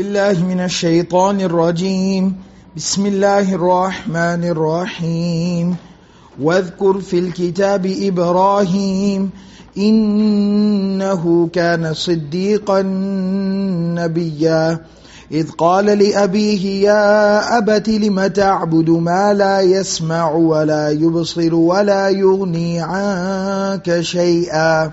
بالله من الشيطان الرجيم. بسم الله الرحمن الرحيم. واذكر في الكتاب إبراهيم إنه كان صديقا نبيا. إذ قال لأبيه يا أبت لم تعبد ما لا يسمع ولا يبصر ولا يغني عنك شيئا؟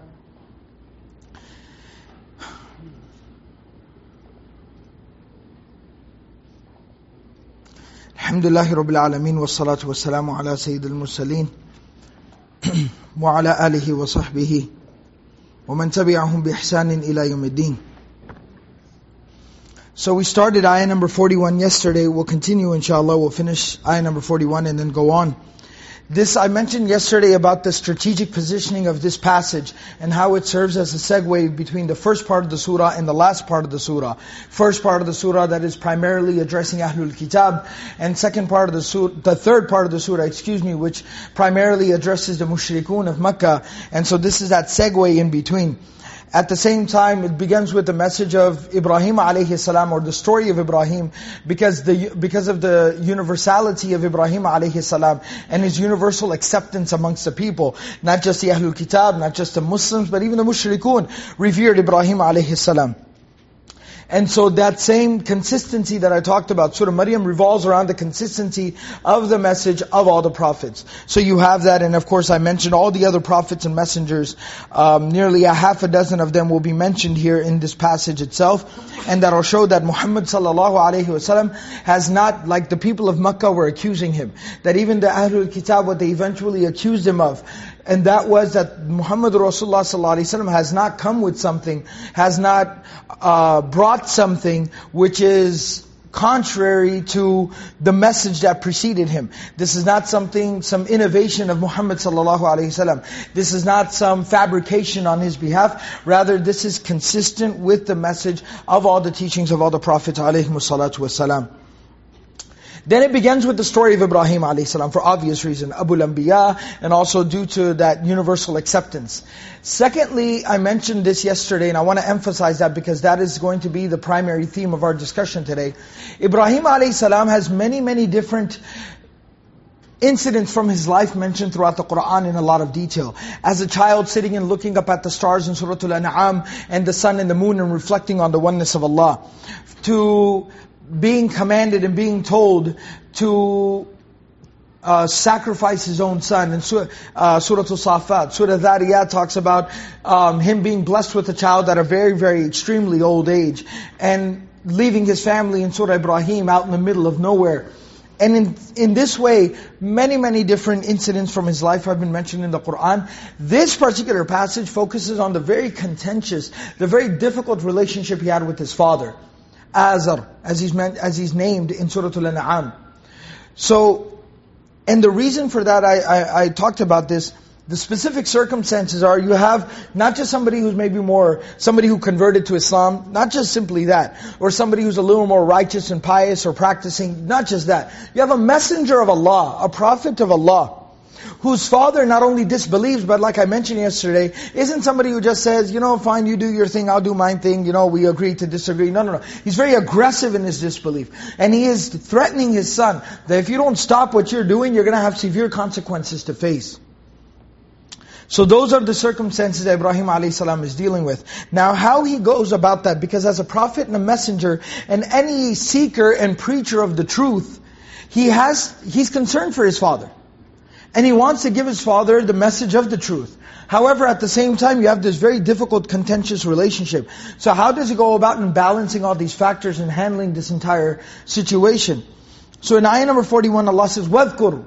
الحمد لله رب العالمين والصلاة والسلام على سيد المرسلين وعلى آله وصحبه ومن تبعهم بإحسان إلى يوم الدين So we started ayah number 41 yesterday. We'll continue inshallah. We'll finish ayah number 41 and then go on. This, I mentioned yesterday about the strategic positioning of this passage and how it serves as a segue between the first part of the surah and the last part of the surah. First part of the surah that is primarily addressing Ahlul Kitab, and second part of the surah, the third part of the surah, excuse me, which primarily addresses the mushrikun of Makkah. And so this is that segue in between. At the same time, it begins with the message of Ibrahim alayhi salam or the story of Ibrahim because the because of the universality of Ibrahim alayhi salam and his universal acceptance amongst the people. Not just the Ahlul Kitab, not just the Muslims, but even the Mushrikun revered Ibrahim alayhi salam. And so that same consistency that I talked about, Surah Maryam revolves around the consistency of the message of all the prophets. So you have that, and of course I mentioned all the other prophets and messengers. Um, nearly a half a dozen of them will be mentioned here in this passage itself. And that'll show that Muhammad sallallahu alaihi wasallam has not, like the people of Makkah were accusing him, that even the Ahlul Kitab, what they eventually accused him of, and that was that Muhammad Rasulullah sallallahu has not come with something, has not uh, brought something which is contrary to the message that preceded him. This is not something, some innovation of Muhammad sallallahu alaihi. This is not some fabrication on his behalf. Rather, this is consistent with the message of all the teachings of all the prophets alaihi salatu. Then it begins with the story of Ibrahim a.s. for obvious reason, Abu Anbiya, and also due to that universal acceptance. Secondly, I mentioned this yesterday, and I want to emphasize that because that is going to be the primary theme of our discussion today. Ibrahim a.s. has many, many different incidents from his life mentioned throughout the Qur'an in a lot of detail. As a child sitting and looking up at the stars in Surah Al-An'am, and the sun and the moon and reflecting on the oneness of Allah. To being commanded and being told to uh, sacrifice his own son. And Surah, uh, Surah Al-Safat, Surah Dhariyat talks about um, him being blessed with a child at a very, very extremely old age. And leaving his family in Surah Ibrahim out in the middle of nowhere. And in, in this way, many, many different incidents from his life have been mentioned in the Qur'an. This particular passage focuses on the very contentious, the very difficult relationship he had with his father. Azar, as he's, meant, as he's named in Surah Al-An'am. So, and the reason for that, I, I, I talked about this, the specific circumstances are you have not just somebody who's maybe more, somebody who converted to Islam, not just simply that, or somebody who's a little more righteous and pious or practicing, not just that. You have a messenger of Allah, a prophet of Allah, whose father not only disbelieves, but like I mentioned yesterday, isn't somebody who just says, you know, fine, you do your thing, I'll do my thing, you know, we agree to disagree. No, no, no. He's very aggressive in his disbelief. And he is threatening his son that if you don't stop what you're doing, you're going to have severe consequences to face. So those are the circumstances that Ibrahim a.s. is dealing with. Now how he goes about that, because as a prophet and a messenger, and any seeker and preacher of the truth, he has, he's concerned for his father. And he wants to give his father the message of the truth. However, at the same time, you have this very difficult, contentious relationship. So how does he go about in balancing all these factors and handling this entire situation? So in ayah number 41, Allah says, وَذْكُرْ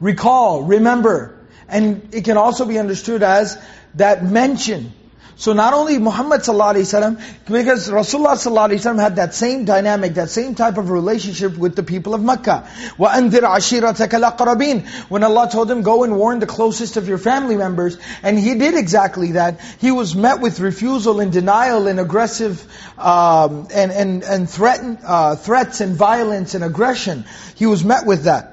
Recall, remember. And it can also be understood as that mention. So not only Muhammad ﷺ, because Rasulullah ﷺ had that same dynamic, that same type of relationship with the people of Makkah. وَأَنذِرْ عَشِيرَتَكَ الْأَقْرَبِينَ When Allah told him, go and warn the closest of your family members, and he did exactly that, he was met with refusal and denial and aggressive, um, and, and, and threaten, uh, threats and violence and aggression. He was met with that.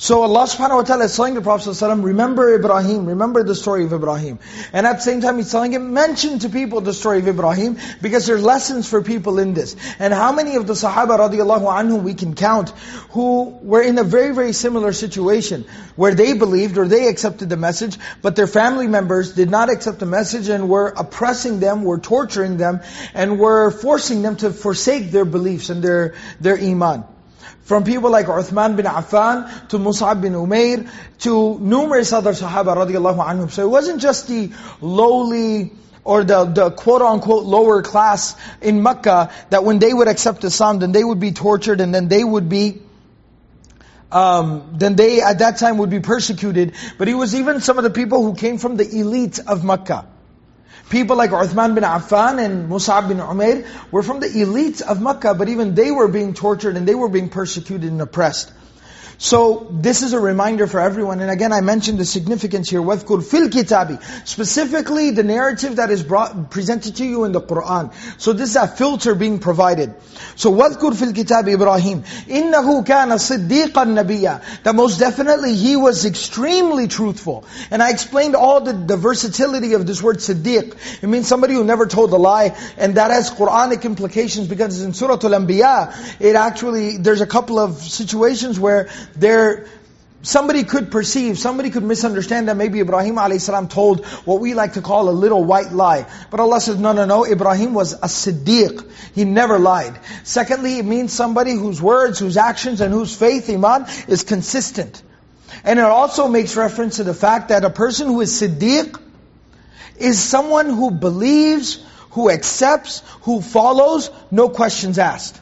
So Allah subhanahu wa ta'ala is telling the Prophet ﷺ, remember Ibrahim, remember the story of Ibrahim. And at the same time He's telling him, mention to people the story of Ibrahim, because there's lessons for people in this. And how many of the Sahaba radiallahu anhum we can count, who were in a very, very similar situation, where they believed or they accepted the message, but their family members did not accept the message and were oppressing them, were torturing them, and were forcing them to forsake their beliefs and their, their iman. From people like Uthman bin Affan, to Mus'ab bin Umair, to numerous other Sahaba radiallahu anhum. So it wasn't just the lowly, or the, the quote-unquote lower class in Mecca, that when they would accept Islam, then they would be tortured, and then they would be um, then they at that time would be persecuted. But it was even some of the people who came from the elite of Mecca. People like Uthman bin Affan and Mus'ab bin Umair were from the elites of Makkah, but even they were being tortured and they were being persecuted and oppressed. So this is a reminder for everyone. And again, I mentioned the significance here. وَذْكُرْ fil kitabi. Specifically, the narrative that is brought, presented to you in the Qur'an. So this is a filter being provided. So وَذْكُرْ fil kitabi Ibrahim. إِنَّهُ كَانَ صِدِّيقًا نَبِيًّا That most definitely he was extremely truthful. And I explained all the, the versatility of this word Siddiq. It means somebody who never told a lie. And that has Quranic implications because in Surah Al-Anbiya, it actually, there's a couple of situations where there, somebody could perceive, somebody could misunderstand that maybe Ibrahim a.s. told what we like to call a little white lie. But Allah says, no, no, no, Ibrahim was a siddiq. He never lied. Secondly, it means somebody whose words, whose actions, and whose faith, iman, is consistent. And it also makes reference to the fact that a person who is siddiq is someone who believes, who accepts, who follows, no questions asked.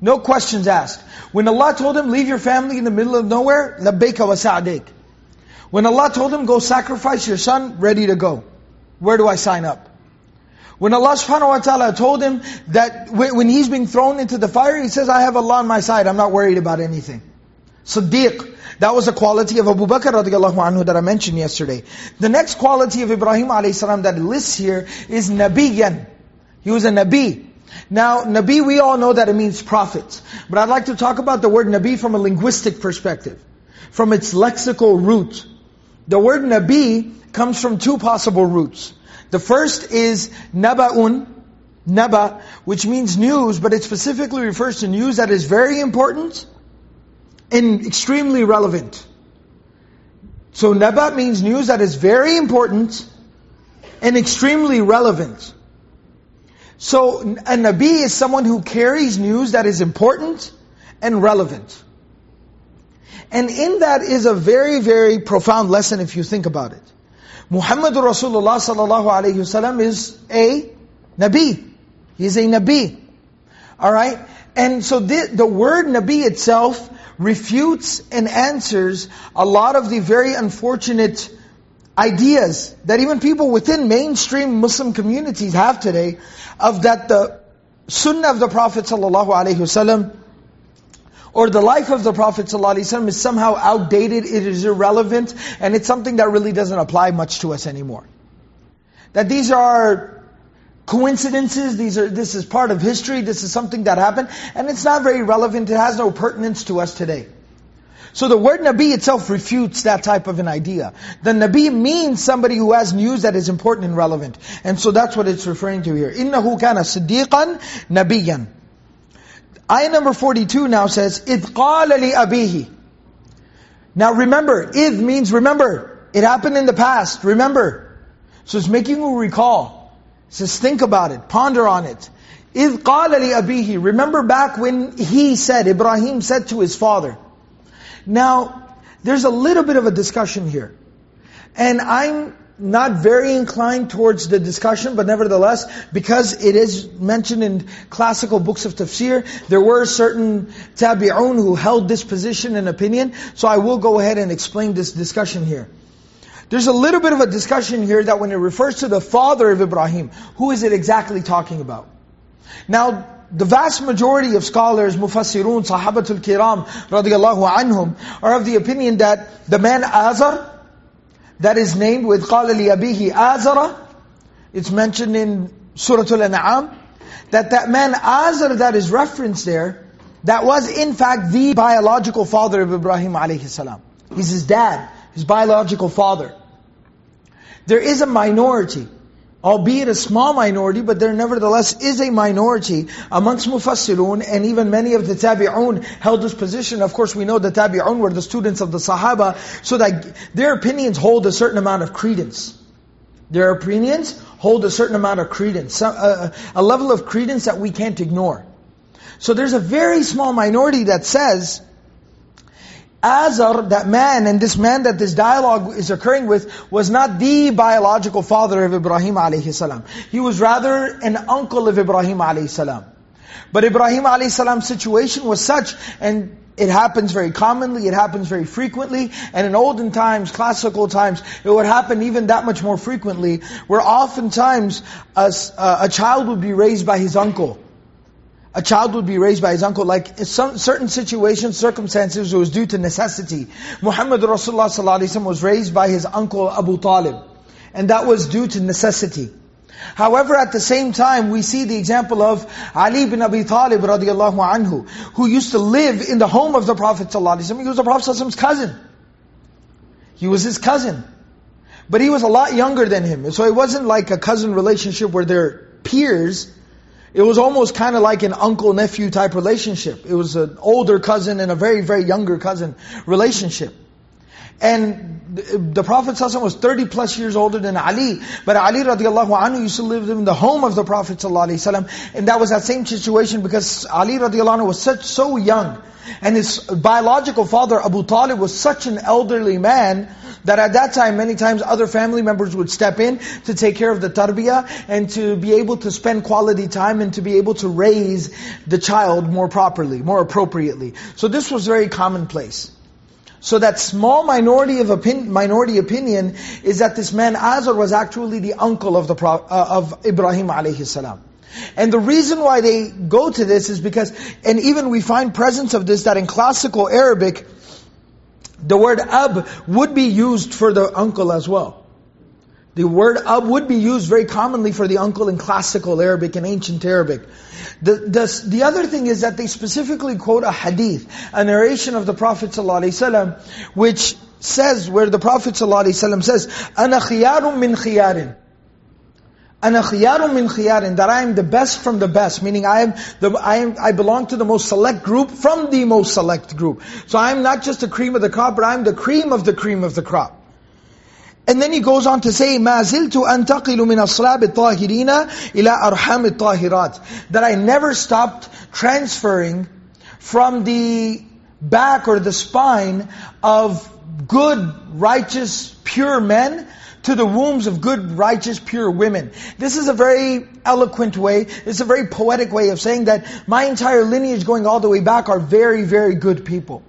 No questions asked. When Allah told him, leave your family in the middle of nowhere, لَبَّيْكَ وَسَعْدَيْكَ When Allah told him, go sacrifice your son, ready to go. Where do I sign up? When Allah subhanahu wa ta'ala told him that when he's being thrown into the fire, he says, I have Allah on my side, I'm not worried about anything. Siddiq. That was a quality of Abu Bakr radiallahu anhu that I mentioned yesterday. The next quality of Ibrahim alayhi salam that lists here is Nabiyan. He was a Nabi. Now, Nabi, we all know that it means prophet. But I'd like to talk about the word Nabi from a linguistic perspective. From its lexical root. The word Nabi comes from two possible roots. The first is Naba'un, Naba, which means news, but it specifically refers to news that is very important and extremely relevant. So Naba means news that is very important and extremely relevant. So a Nabi is someone who carries news that is important and relevant. And in that is a very, very profound lesson if you think about it. Muhammad Rasulullah sallallahu alayhi wasallam is a Nabi. He is a Nabi. Alright? And so the, the word Nabi itself refutes and answers a lot of the very unfortunate ideas that even people within mainstream Muslim communities have today of that the sunnah of the Prophet ﷺ or the life of the Prophet ﷺ is somehow outdated, it is irrelevant, and it's something that really doesn't apply much to us anymore. That these are coincidences, these are, this is part of history, this is something that happened, and it's not very relevant, it has no pertinence to us today. So the word Nabi itself refutes that type of an idea. The Nabi means somebody who has news that is important and relevant. And so that's what it's referring to here. إِنَّهُ كَانَ صِدِّيقًا نَبِيًّا Ayah number 42 now says, إِذْ قَالَ لِأَبِيهِ Now remember, إِذ means remember. It happened in the past, remember. So it's making you recall. It says think about it, ponder on it. إِذْ قَالَ لِأَبِيهِ Remember back when he said, Ibrahim said to his father. now, there's a little bit of a discussion here. And I'm not very inclined towards the discussion, but nevertheless, because it is mentioned in classical books of tafsir, there were certain tabi'un who held this position and opinion, so I will go ahead and explain this discussion here. There's a little bit of a discussion here that when it refers to the father of Ibrahim, who is it exactly talking about? Now, the vast majority of scholars, mufassirun, sahabatul kiram, radiallahu anhum, are of the opinion that the man Azar, that is named with قَالَ لِيَبِيهِ Azara, it's mentioned in Surah Al-An'am, that that man Azar that is referenced there, that was in fact the biological father of Ibrahim alayhi salam. He's his dad, his biological father. There is a minority albeit a small minority, but there nevertheless is a minority amongst mufassirun, and even many of the tabi'un held this position. Of course, we know the tabi'un were the students of the sahaba, so that their opinions hold a certain amount of credence. Their opinions hold a certain amount of credence, a, uh, uh, a level of credence that we can't ignore. So there's a very small minority that says, Azar, that man, and this man that this dialogue is occurring with, was not the biological father of Ibrahim alayhi salam. He was rather an uncle of Ibrahim alayhi salam. But Ibrahim alayhi salam's situation was such, and it happens very commonly, it happens very frequently, and in olden times, classical times, it would happen even that much more frequently, where oftentimes a, a child would be raised by his uncle a child would be raised by his uncle. Like in some certain situations, circumstances, it was due to necessity. Muhammad Rasulullah was raised by his uncle Abu Talib. And that was due to necessity. However, at the same time, we see the example of Ali bin Abi Talib radiallahu anhu, who used to live in the home of the Prophet ﷺ. He was the Prophet's cousin. He was his cousin. But he was a lot younger than him. So it wasn't like a cousin relationship where they're peers. It was almost kind of like an uncle-nephew type relationship. It was an older cousin and a very, very younger cousin relationship. And the Prophet ﷺ was 30 plus years older than Ali. But Ali radiallahu anhu used to live in the home of the Prophet ﷺ. And that was that same situation because Ali radiallahu anhu was such, so young. And his biological father, Abu Talib, was such an elderly man that at that time, many times other family members would step in to take care of the tarbiyah and to be able to spend quality time and to be able to raise the child more properly, more appropriately. So this was very commonplace. So that small minority of opinion, minority opinion is that this man Azar was actually the uncle of the uh, of Ibrahim alayhi salam. And the reason why they go to this is because, and even we find presence of this that in classical Arabic, the word ab would be used for the uncle as well. The word ab would be used very commonly for the uncle in classical Arabic and ancient Arabic. The, the, the other thing is that they specifically quote a hadith, a narration of the Prophet ﷺ, which says, where the Prophet ﷺ says, أَنَا خِيَارٌ مِّن خِيَارٍ أَنَا خِيَارٌ مِّن خِيَارٍ That I am the best from the best, meaning I am the I am I belong to the most select group from the most select group. So I am not just the cream of the crop, but I am the cream of the cream of the crop. And then he goes on to say, مَا زِلْتُ أَنْتَقِلُ مِنَ الصْلَابِ الطَّاهِرِينَ إِلَىٰ أَرْحَامِ الطَّاهِرَاتِ That I never stopped transferring from the back or the spine of good, righteous, pure men to the wombs of good, righteous, pure women. This is a very eloquent way, it's a very poetic way of saying that my entire lineage going all the way back are very, very good people.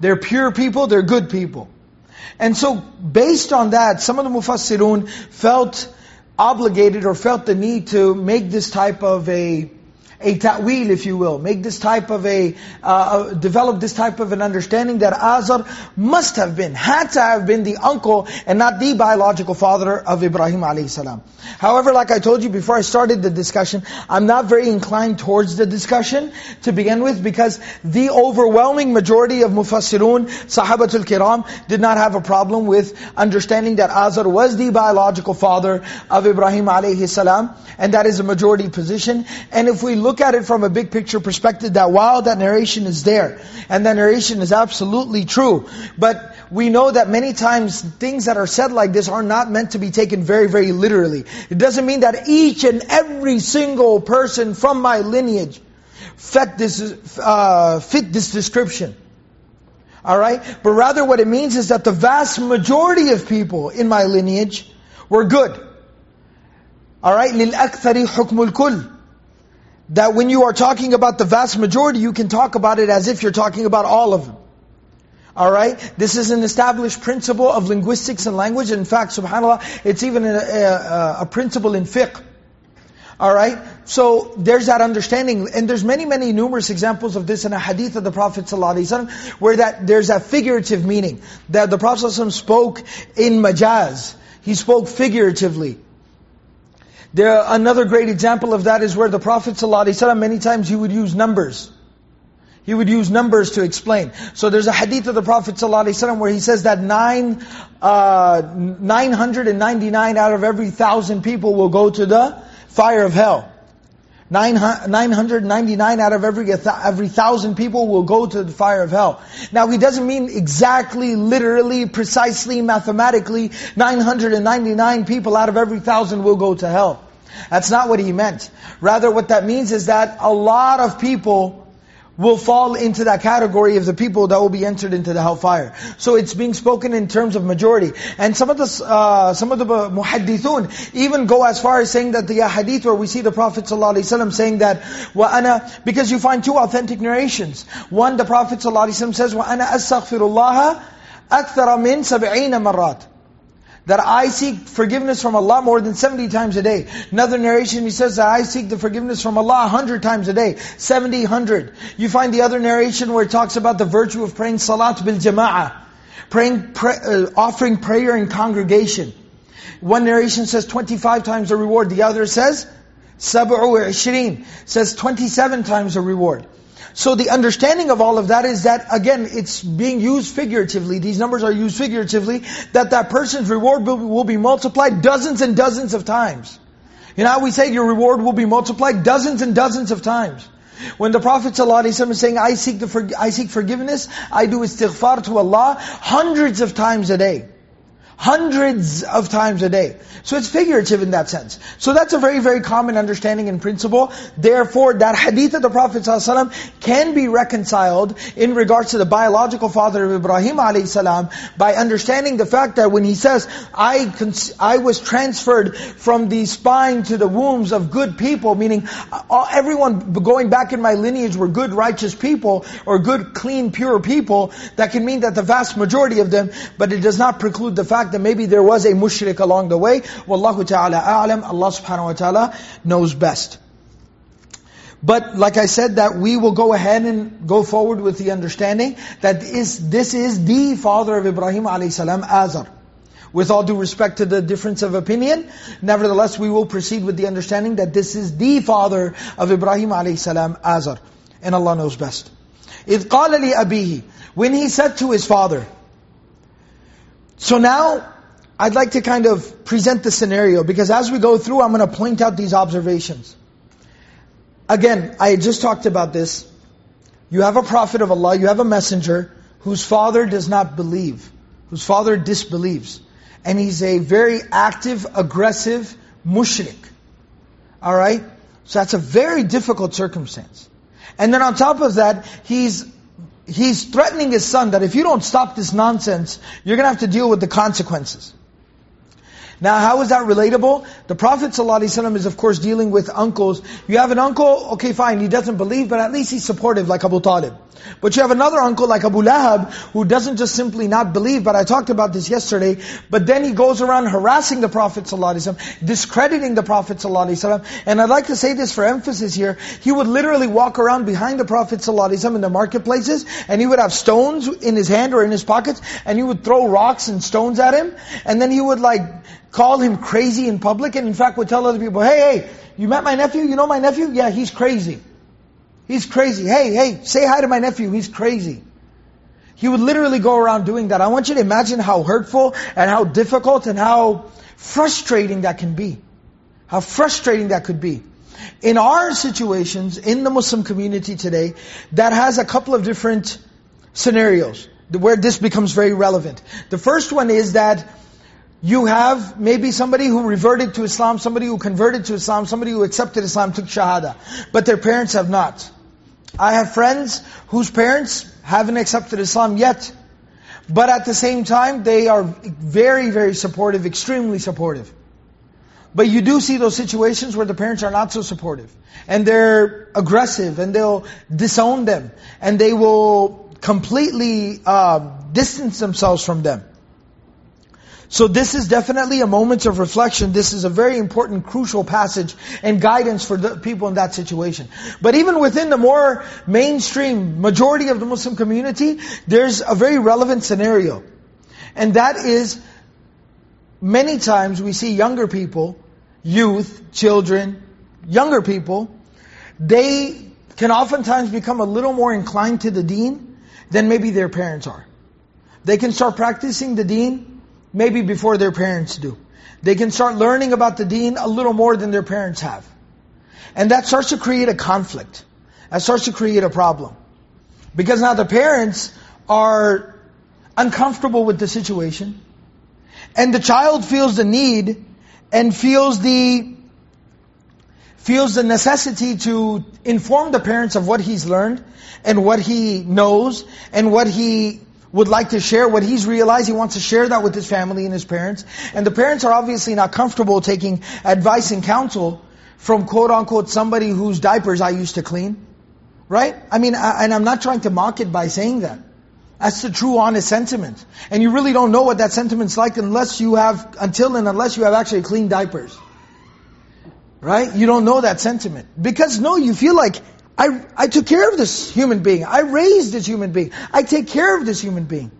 They're pure people, they're good people. And so, based on that, some of the mufassirun felt obligated or felt the need to make this type of a a ta'wil, if you will, make this type of a, uh, uh, develop this type of an understanding that Azar must have been, had to have been the uncle and not the biological father of Ibrahim salam. However, like I told you before I started the discussion, I'm not very inclined towards the discussion to begin with because the overwhelming majority of Mufassirun, Sahabatul Kiram, did not have a problem with understanding that Azar was the biological father of Ibrahim salam, and that is a majority position. And if we look at it from a big picture perspective, that while that narration is there, and that narration is absolutely true, but we know that many times things that are said like this are not meant to be taken very, very literally. It doesn't mean that each and every single person from my lineage fit this, uh, fit this description. Alright? But rather what it means is that the vast majority of people in my lineage were good. Alright? لِلْأَكْثَرِ حُكْمُ الْكُلِّ that when you are talking about the vast majority, you can talk about it as if you're talking about all of them. Alright? This is an established principle of linguistics and language. In fact, subhanAllah, it's even a, a, a principle in fiqh. Alright? So there's that understanding. And there's many, many numerous examples of this in a hadith of the Prophet ﷺ where that there's a figurative meaning. That the Prophet ﷺ spoke in majaz. He spoke figuratively. There, another great example of that is where the Prophet ﷺ, many times he would use numbers. He would use numbers to explain. So there's a hadith of the Prophet ﷺ where he says that nine, uh, 999 out of every thousand people will go to the fire of hell. 999 out of every every thousand people will go to the fire of hell. Now he doesn't mean exactly, literally, precisely, mathematically, 999 people out of every thousand will go to hell. That's not what he meant. Rather what that means is that a lot of people will fall into that category of the people that will be entered into the hellfire. So it's being spoken in terms of majority. And some of the uh, some of the muhaddithun even go as far as saying that the hadith where we see the Prophet ﷺ saying that wa ana because you find two authentic narrations. One, the Prophet ﷺ says wa ana astaghfirullah akthar min sab'ina marat that I seek forgiveness from Allah more than 70 times a day. Another narration, he says that I seek the forgiveness from Allah 100 times a day. 70, 100. You find the other narration where it talks about the virtue of praying salat bil jama'ah. Praying, pray, uh, offering prayer in congregation. One narration says 25 times the reward. The other says, Sab'u says 27 times the reward. So the understanding of all of that is that, again, it's being used figuratively. These numbers are used figuratively, that that person's reward will, be multiplied dozens and dozens of times. You know how we say your reward will be multiplied dozens and dozens of times. When the Prophet ﷺ is saying, I seek, the I seek forgiveness, I do istighfar to Allah hundreds of times a day hundreds of times a day. So it's figurative in that sense. So that's a very, very common understanding and principle. Therefore, that hadith of the Prophet ﷺ can be reconciled in regards to the biological father of Ibrahim ﷺ by understanding the fact that when he says, I, I was transferred from the spine to the wombs of good people, meaning uh, everyone going back in my lineage were good, righteous people, or good, clean, pure people, that can mean that the vast majority of them, but it does not preclude the fact that maybe there was a mushrik along the way. Wallahu ta'ala a'lam, Allah subhanahu wa ta'ala knows best. But like I said, that we will go ahead and go forward with the understanding that is, this is the father of Ibrahim alayhi salam, Azar. With all due respect to the difference of opinion, nevertheless we will proceed with the understanding that this is the father of Ibrahim alayhi salam, Azar. And Allah knows best. إِذْ قَالَ لِأَبِيهِ When he said to his father, so now, I'd like to kind of present the scenario, because as we go through, I'm going to point out these observations. Again, I just talked about this. You have a prophet of Allah, you have a messenger, whose father does not believe, whose father disbelieves. And he's a very active, aggressive mushrik. Alright? So that's a very difficult circumstance. And then on top of that, he's he's threatening his son that if you don't stop this nonsense, you're going to have to deal with the consequences. Now, how is that relatable? The Prophet ﷺ is of course dealing with uncles. You have an uncle, okay fine, he doesn't believe, but at least he's supportive like Abu Talib. But you have another uncle like Abu Lahab, who doesn't just simply not believe, but I talked about this yesterday, but then he goes around harassing the Prophet ﷺ, discrediting the Prophet ﷺ, and I'd like to say this for emphasis here, he would literally walk around behind the Prophet ﷺ in the marketplaces, and he would have stones in his hand or in his pockets, and he would throw rocks and stones at him, and then he would like, call him crazy in public, in fact would tell other people, hey, hey, you met my nephew? You know my nephew? Yeah, he's crazy. He's crazy. Hey, hey, say hi to my nephew. He's crazy. He would literally go around doing that. I want you to imagine how hurtful and how difficult and how frustrating that can be. How frustrating that could be. In our situations, in the Muslim community today, that has a couple of different scenarios where this becomes very relevant. The first one is that you have maybe somebody who reverted to Islam, somebody who converted to Islam, somebody who accepted Islam, took Shahada, but their parents have not. I have friends whose parents haven't accepted Islam yet, but at the same time, they are very, very supportive, extremely supportive. But you do see those situations where the parents are not so supportive. And they're aggressive, and they'll disown them. And they will completely uh, distance themselves from them. So this is definitely a moment of reflection. This is a very important, crucial passage and guidance for the people in that situation. But even within the more mainstream majority of the Muslim community, there's a very relevant scenario. And that is, many times we see younger people, youth, children, younger people, they can oftentimes become a little more inclined to the deen than maybe their parents are. They can start practicing the deen maybe before their parents do. They can start learning about the deen a little more than their parents have. And that starts to create a conflict. That starts to create a problem. Because now the parents are uncomfortable with the situation. And the child feels the need and feels the feels the necessity to inform the parents of what he's learned and what he knows and what he would like to share what he's realized. He wants to share that with his family and his parents. And the parents are obviously not comfortable taking advice and counsel from quote unquote somebody whose diapers I used to clean. Right? I mean, I, and I'm not trying to mock it by saying that. That's the true honest sentiment. And you really don't know what that sentiment's like unless you have, until and unless you have actually clean diapers. Right? You don't know that sentiment. Because no, you feel like, I, I took care of this human being. I raised this human being. I take care of this human being.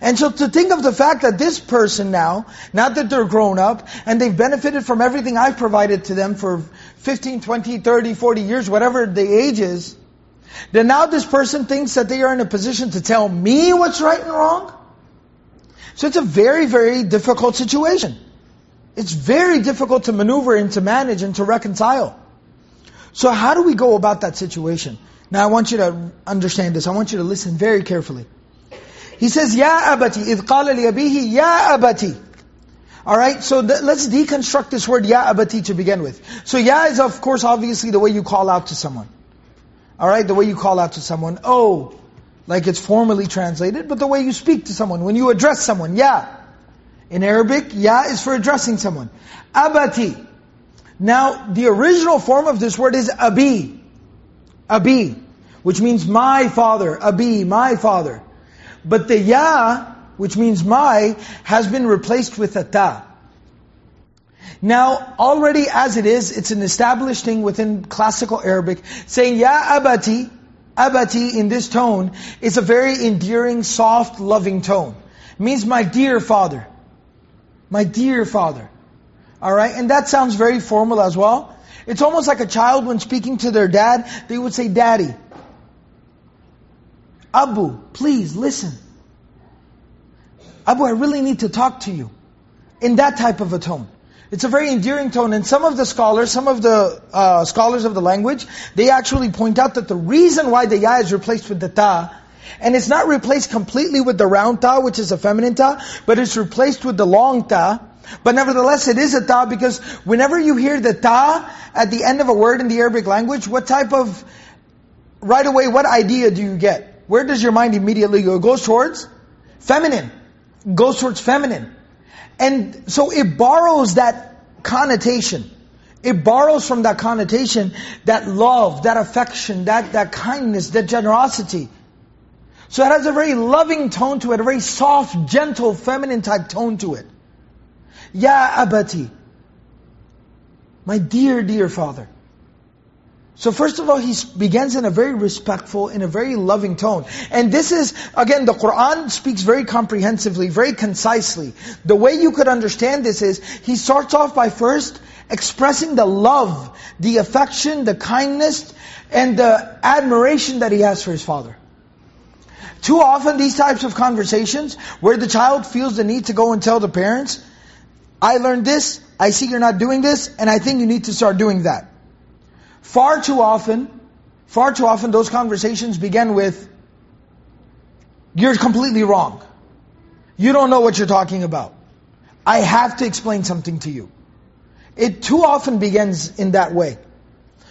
And so to think of the fact that this person now, not that they're grown up, and they've benefited from everything I've provided to them for 15, 20, 30, 40 years, whatever the age is, then now this person thinks that they are in a position to tell me what's right and wrong? So it's a very, very difficult situation. It's very difficult to maneuver and to manage and to reconcile. So how do we go about that situation? Now I want you to understand this. I want you to listen very carefully. He says, Ya abati, idh qala li abihi, Ya abati. Alright, so let's deconstruct this word Ya abati to begin with. So Ya is of course obviously the way you call out to someone. Alright, the way you call out to someone. Oh, like it's formally translated, but the way you speak to someone, when you address someone, Ya. In Arabic, Ya is for addressing someone. Abati. Now, the original form of this word is abi. Abi. Which means my father. Abi, my father. But the ya, which means my, has been replaced with a ta. Now, already as it is, it's an established thing within classical Arabic. Saying ya abati, abati in this tone, is a very endearing, soft, loving tone. It means my dear father. My dear father. Alright, and that sounds very formal as well. It's almost like a child when speaking to their dad, they would say, Daddy. Abu, please listen. Abu, I really need to talk to you. In that type of a tone. It's a very endearing tone. And some of the scholars, some of the uh, scholars of the language, they actually point out that the reason why the ya is replaced with the ta, and it's not replaced completely with the round ta, which is a feminine ta, but it's replaced with the long ta, but nevertheless, it is a ta because whenever you hear the ta at the end of a word in the Arabic language, what type of, right away, what idea do you get? Where does your mind immediately go? It goes towards feminine. Goes towards feminine. And so it borrows that connotation. It borrows from that connotation, that love, that affection, that, that kindness, that generosity. So it has a very loving tone to it, a very soft, gentle, feminine type tone to it. Ya abati. My dear, dear father. So first of all, he begins in a very respectful, in a very loving tone. And this is, again, the Qur'an speaks very comprehensively, very concisely. The way you could understand this is, he starts off by first expressing the love, the affection, the kindness, and the admiration that he has for his father. Too often these types of conversations, where the child feels the need to go and tell the parents, I learned this, I see you're not doing this, and I think you need to start doing that. Far too often, far too often those conversations begin with, you're completely wrong. You don't know what you're talking about. I have to explain something to you. It too often begins in that way.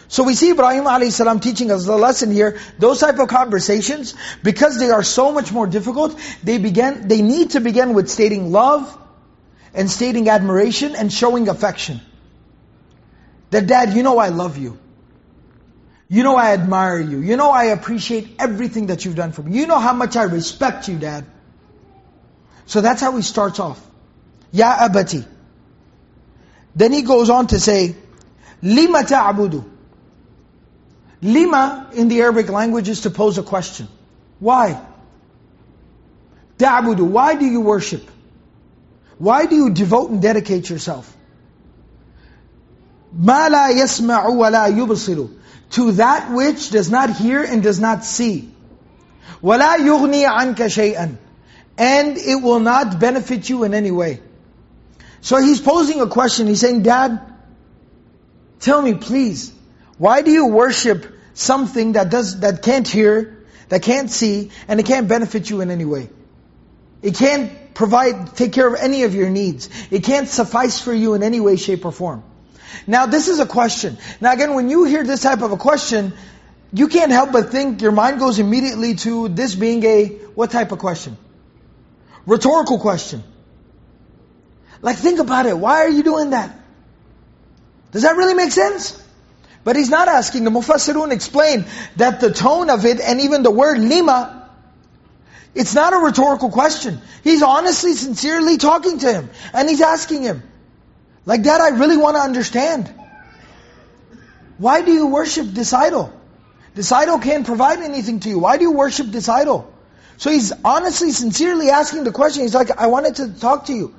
So we see Ibrahim a.s. teaching us the lesson here, those type of conversations, because they are so much more difficult, they begin, they need to begin with stating love, and stating admiration, and showing affection. That dad, you know I love you. You know I admire you. You know I appreciate everything that you've done for me. You know how much I respect you, Dad. So that's how he starts off. Ya abati. Then he goes on to say, Lima ta'budu. Lima in the Arabic language is to pose a question. Why? Ta'budu. Why do you worship? Why do you devote and dedicate yourself? Ma la yasma'u wa la yubsiru to that which does not hear and does not see. وَلَا يُغْنِي عَنْكَ شَيْئًا And it will not benefit you in any way. So he's posing a question. He's saying, Dad, tell me please, why do you worship something that does that can't hear, that can't see, and it can't benefit you in any way? It can't provide, take care of any of your needs. It can't suffice for you in any way, shape, or form. Now this is a question. Now again, when you hear this type of a question, you can't help but think, your mind goes immediately to this being a, what type of question? Rhetorical question. Like think about it, why are you doing that? Does that really make sense? But he's not asking, the Mufassirun explain that the tone of it and even the word lima, it's not a rhetorical question. He's honestly, sincerely talking to him. And he's asking him, like, Dad, I really want to understand. Why do you worship this idol? This idol can't provide anything to you. Why do you worship this idol? So he's honestly, sincerely asking the question. He's like, I wanted to talk to you.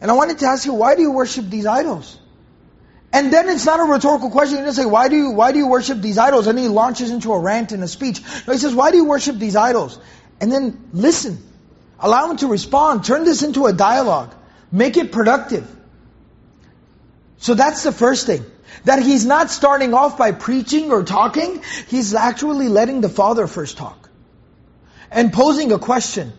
And I wanted to ask you, why do you worship these idols? And then it's not a rhetorical question. He doesn't say, why do you why do you worship these idols? And he launches into a rant and a speech. No, he says, why do you worship these idols? And then listen. Allow him to respond. Turn this into a dialogue. Make it productive. So that's the first thing. That he's not starting off by preaching or talking, he's actually letting the Father first talk. And posing a question.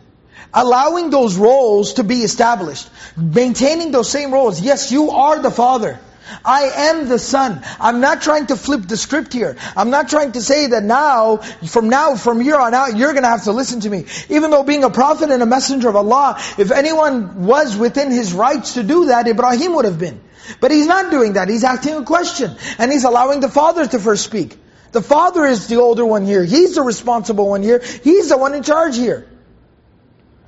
Allowing those roles to be established. Maintaining those same roles. Yes, you are the Father. I am the Son. I'm not trying to flip the script here. I'm not trying to say that now, from now, from here on out, you're going to have to listen to me. Even though being a prophet and a messenger of Allah, if anyone was within his rights to do that, Ibrahim would have been. But he's not doing that. He's asking a question. And he's allowing the father to first speak. The father is the older one here. He's the responsible one here. He's the one in charge here.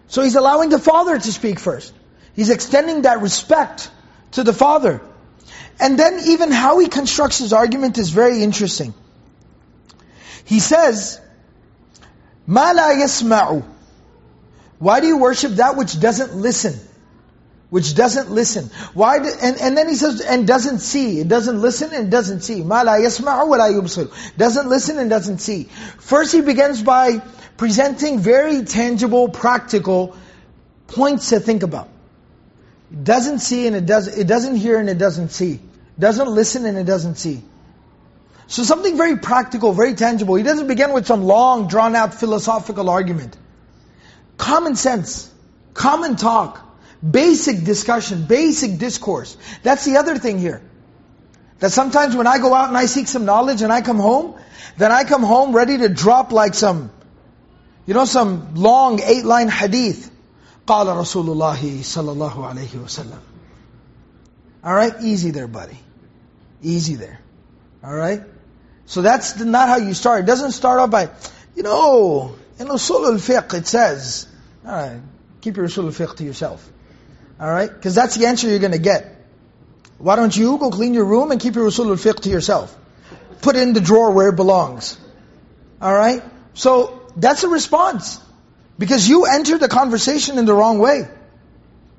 So he's allowing the father to speak first. He's extending that respect to the father. And then even how he constructs his argument is very interesting. He says, مَا لَا يَسْمَعُ Why do you worship that which doesn't listen? which doesn't listen. Why? Do, and, and then he says, and doesn't see. It doesn't listen and doesn't see. مَا لَا يَسْمَعُ وَلَا يُبْصِرُ Doesn't listen and doesn't see. First he begins by presenting very tangible, practical points to think about. It doesn't see and it, does, it doesn't hear and it doesn't see. Doesn't listen and it doesn't see. So something very practical, very tangible. He doesn't begin with some long, drawn-out philosophical argument. Common sense. Common talk. Basic discussion, basic discourse. That's the other thing here. That sometimes when I go out and I seek some knowledge and I come home, then I come home ready to drop like some, you know, some long eight-line hadith. قال رسول الله صلى الله عليه وسلم Alright? Easy there, buddy. Easy there. Alright? So that's not how you start. It doesn't start off by, you know, in Usul al-Fiqh it says, alright, keep your Usul al-Fiqh to yourself. Alright? Because that's the answer you're going to get. Why don't you go clean your room and keep your Usul al-Fiqh to yourself? Put it in the drawer where it belongs. Alright? So, that's a response. Because you entered the conversation in the wrong way.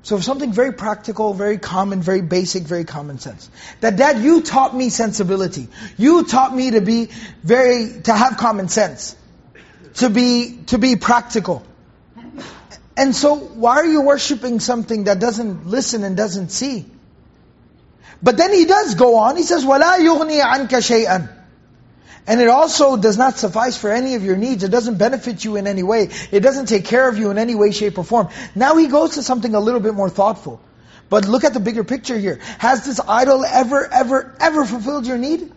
So something very practical, very common, very basic, very common sense. That dad, you taught me sensibility. You taught me to be very, to have common sense. To be, to be practical. And so why are you worshiping something that doesn't listen and doesn't see? But then he does go on, he says, وَلَا يُغْنِي عَنْكَ شَيْئًا and it also does not suffice for any of your needs. It doesn't benefit you in any way. It doesn't take care of you in any way, shape, or form. Now he goes to something a little bit more thoughtful. But look at the bigger picture here. Has this idol ever, ever, ever fulfilled your need?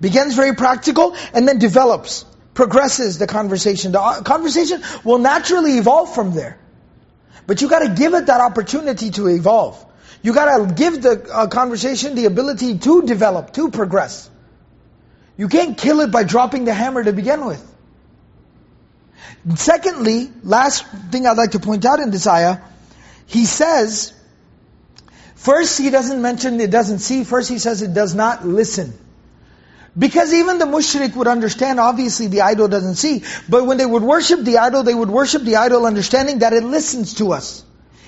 Begins very practical and then develops, progresses the conversation. The uh, conversation will naturally evolve from there. But you got to give it that opportunity to evolve. You got to give the uh, conversation the ability to develop, to progress. You can't kill it by dropping the hammer to begin with. Secondly, last thing I'd like to point out in this ayah, he says, first he doesn't mention it doesn't see, first he says it does not listen. Because even the mushrik would understand, obviously the idol doesn't see, but when they would worship the idol, they would worship the idol understanding that it listens to us.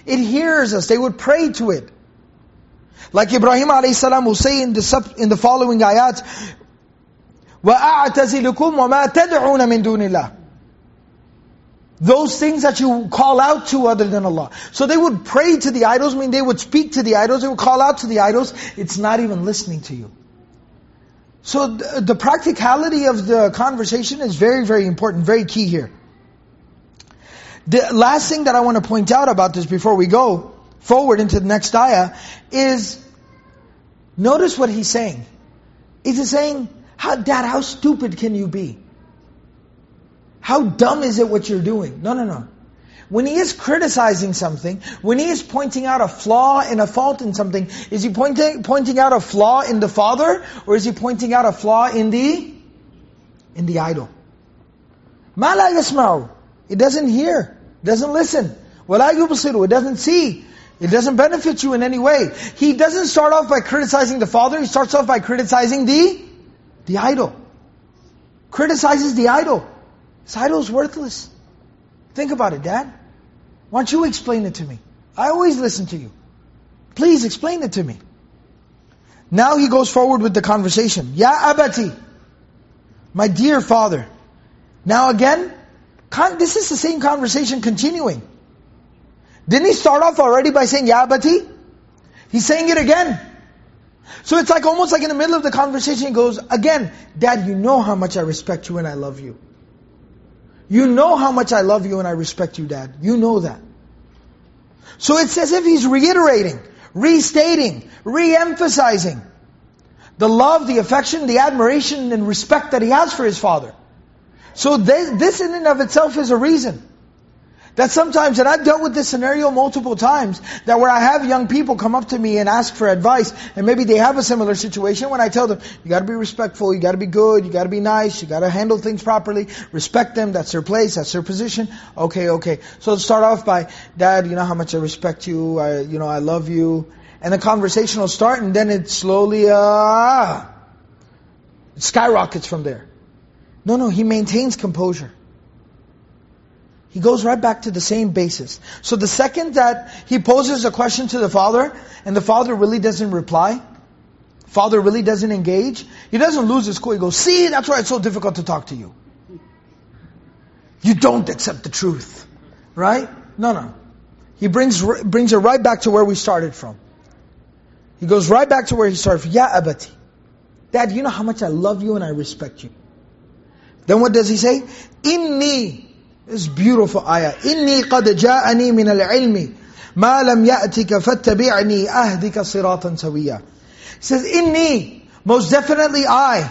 It hears us, they would pray to it. Like Ibrahim a.s. will say in the, sub in the following ayat, وَأَعْتَزِلُكُمْ وَمَا تَدْعُونَ مِن دُونِ اللَّهِ Those things that you call out to other than Allah. So they would pray to the idols, I mean they would speak to the idols, they would call out to the idols. It's not even listening to you. So the, the practicality of the conversation is very, very important, very key here. The last thing that I want to point out about this before we go forward into the next ayah is, notice what he's saying. Is saying, how, Dad, how stupid can you be? How dumb is it what you're doing? No, no, no. When he is criticizing something, when he is pointing out a flaw and a fault in something, is he pointing, pointing out a flaw in the father, or is he pointing out a flaw in the, in the idol? مَا لَا يَسْمَعُ It doesn't hear, doesn't listen. وَلَا يُبْصِرُ It doesn't see. It doesn't benefit you in any way. He doesn't start off by criticizing the father, he starts off by criticizing the the idol. Criticizes the idol. This idol is worthless. Think about it, Dad. Why don't you explain it to me? I always listen to you. Please explain it to me. Now he goes forward with the conversation. Ya abati. My dear father. Now again, this is the same conversation continuing. Didn't he start off already by saying Ya abati? He's saying it again. So it's like almost like in the middle of the conversation he goes, again, Dad, you know how much I respect you and I love you. You know how much I love you and I respect you, Dad. You know that. So it's as if he's reiterating, restating, re-emphasizing the love, the affection, the admiration and respect that he has for his father. So this in and of itself is a reason. That sometimes, and I've dealt with this scenario multiple times, that where I have young people come up to me and ask for advice, and maybe they have a similar situation, when I tell them, you gotta be respectful, you gotta be good, you gotta be nice, you gotta handle things properly, respect them, that's their place, that's their position, okay, okay. So start off by, Dad, you know how much I respect you, I, you know, I love you, and the conversation will start, and then it slowly, uh, skyrockets from there. No, no, he maintains composure. He goes right back to the same basis. So the second that he poses a question to the father, and the father really doesn't reply, father really doesn't engage, he doesn't lose his cool. He goes, see, that's why it's so difficult to talk to you. You don't accept the truth. Right? No, no. He brings brings it right back to where we started from. He goes right back to where he started from. Ya abati. Dad, you know how much I love you and I respect you. Then what does he say? Inni this beautiful ayah. إِنِّي قَدْ جَاءَنِي مِنَ الْعِلْمِ مَا لَمْ يَأْتِكَ فَاتَّبِعْنِي أَهْدِكَ صِرَاطًا سَوِيًّا He says, إِنِّي Most definitely I.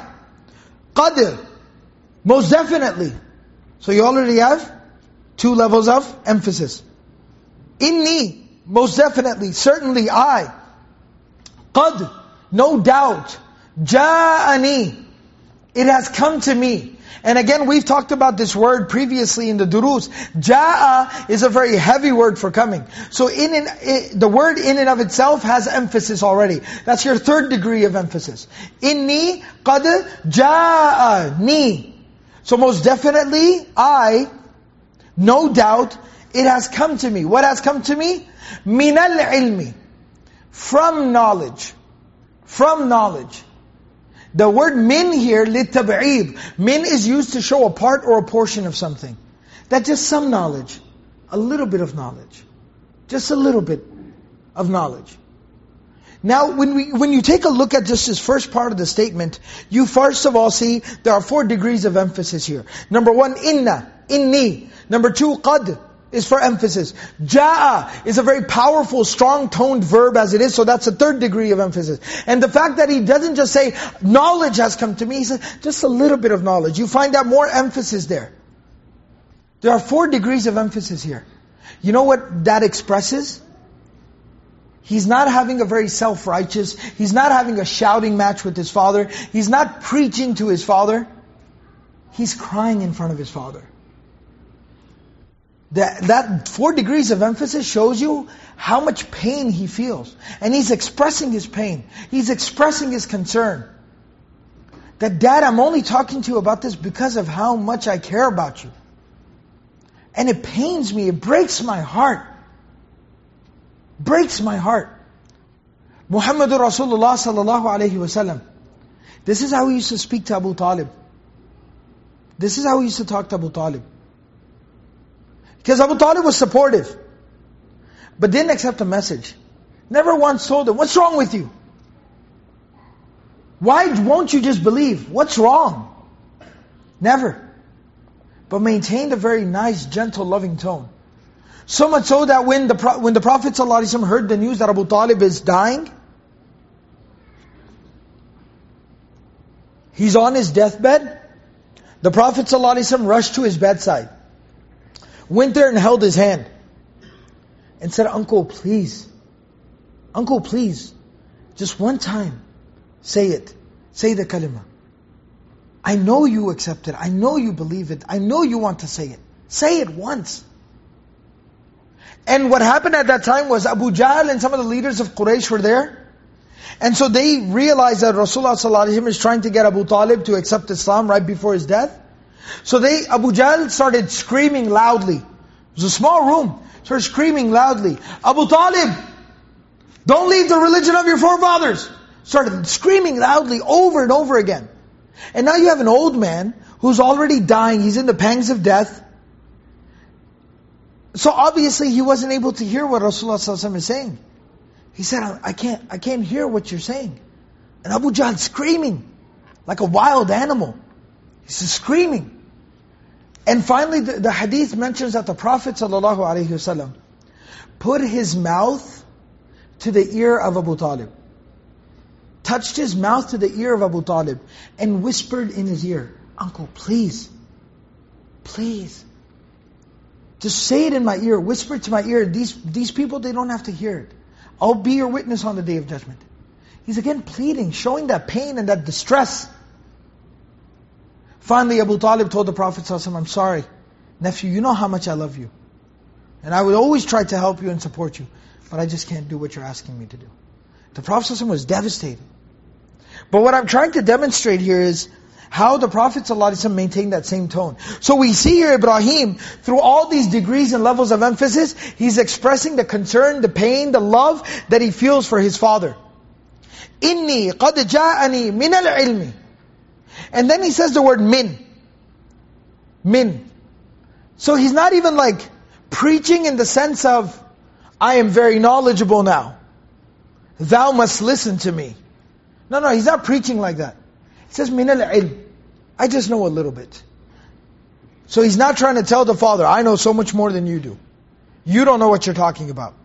قَدْ Most definitely. So you already have two levels of emphasis. إِنِّي Most definitely, certainly I. قَدْ No doubt. جَاءَنِي It has come to me. And again, we've talked about this word previously in the durus. Ja'a is a very heavy word for coming. So in it, the word in and of itself has emphasis already. That's your third degree of emphasis. Inni qad ja'ani. So most definitely, I, no doubt, it has come to me. What has come to me? Minal ilmi. From knowledge. From knowledge. The word min here, litab'id. Min is used to show a part or a portion of something. That's just some knowledge. A little bit of knowledge. Just a little bit of knowledge. Now, when we when you take a look at just this first part of the statement, you first of all see there are four degrees of emphasis here. Number one, inna, inni. Number two, qad is for emphasis. Ja'a is a very powerful, strong-toned verb as it is, so that's a third degree of emphasis. And the fact that he doesn't just say, knowledge has come to me, he says, just a little bit of knowledge. You find that more emphasis there. There are four degrees of emphasis here. You know what that expresses? He's not having a very self-righteous, he's not having a shouting match with his father, he's not preaching to his father, he's crying in front of his father. That, that four degrees of emphasis shows you how much pain he feels. And he's expressing his pain. He's expressing his concern. That dad, I'm only talking to you about this because of how much I care about you. And it pains me, it breaks my heart. Breaks my heart. Muhammadur Rasulullah sallallahu alayhi wasallam. This is how he used to speak to Abu Talib. This is how he used to talk to Abu Talib. Because Abu Talib was supportive. But didn't accept the message. Never once told him, what's wrong with you? Why won't you just believe? What's wrong? Never. But maintained a very nice, gentle, loving tone. So much so that when the, when the Prophet ﷺ heard the news that Abu Talib is dying, he's on his deathbed, the Prophet ﷺ rushed to his bedside went there and held his hand and said, Uncle, please, Uncle, please, just one time, say it. Say the kalima. I know you accept it. I know you believe it. I know you want to say it. Say it once. And what happened at that time was Abu Jahl and some of the leaders of Quraysh were there. And so they realized that Rasulullah ﷺ is trying to get Abu Talib to accept Islam right before his death. So they, Abu Jahl started screaming loudly. It was a small room. Started screaming loudly. Abu Talib, don't leave the religion of your forefathers. Started screaming loudly over and over again. And now you have an old man who's already dying. He's in the pangs of death. So obviously he wasn't able to hear what Rasulullah is saying. He said, I can't, I can't hear what you're saying. And Abu Jahl screaming like a wild animal. He's screaming. And finally, the, the hadith mentions that the Prophet ﷺ put his mouth to the ear of Abu Talib. Touched his mouth to the ear of Abu Talib and whispered in his ear, Uncle, please, please, just say it in my ear, whisper it to my ear. These, these people, they don't have to hear it. I'll be your witness on the day of judgment. He's again pleading, showing that pain and that distress. Finally, Abu Talib told the Prophet ﷺ, I'm sorry, nephew, you know how much I love you. And I would always try to help you and support you, but I just can't do what you're asking me to do. The Prophet ﷺ was devastated. But what I'm trying to demonstrate here is how the Prophet ﷺ maintained that same tone. So we see here Ibrahim, through all these degrees and levels of emphasis, he's expressing the concern, the pain, the love that he feels for his father. إِنِّي قَدْ جَاءَنِي مِنَ الْعِلْمِ and then he says the word min. Min. So he's not even like preaching in the sense of, I am very knowledgeable now. Thou must listen to me. No, no, he's not preaching like that. He says, min al-ilm. I just know a little bit. So he's not trying to tell the father, I know so much more than you do. You don't know what you're talking about.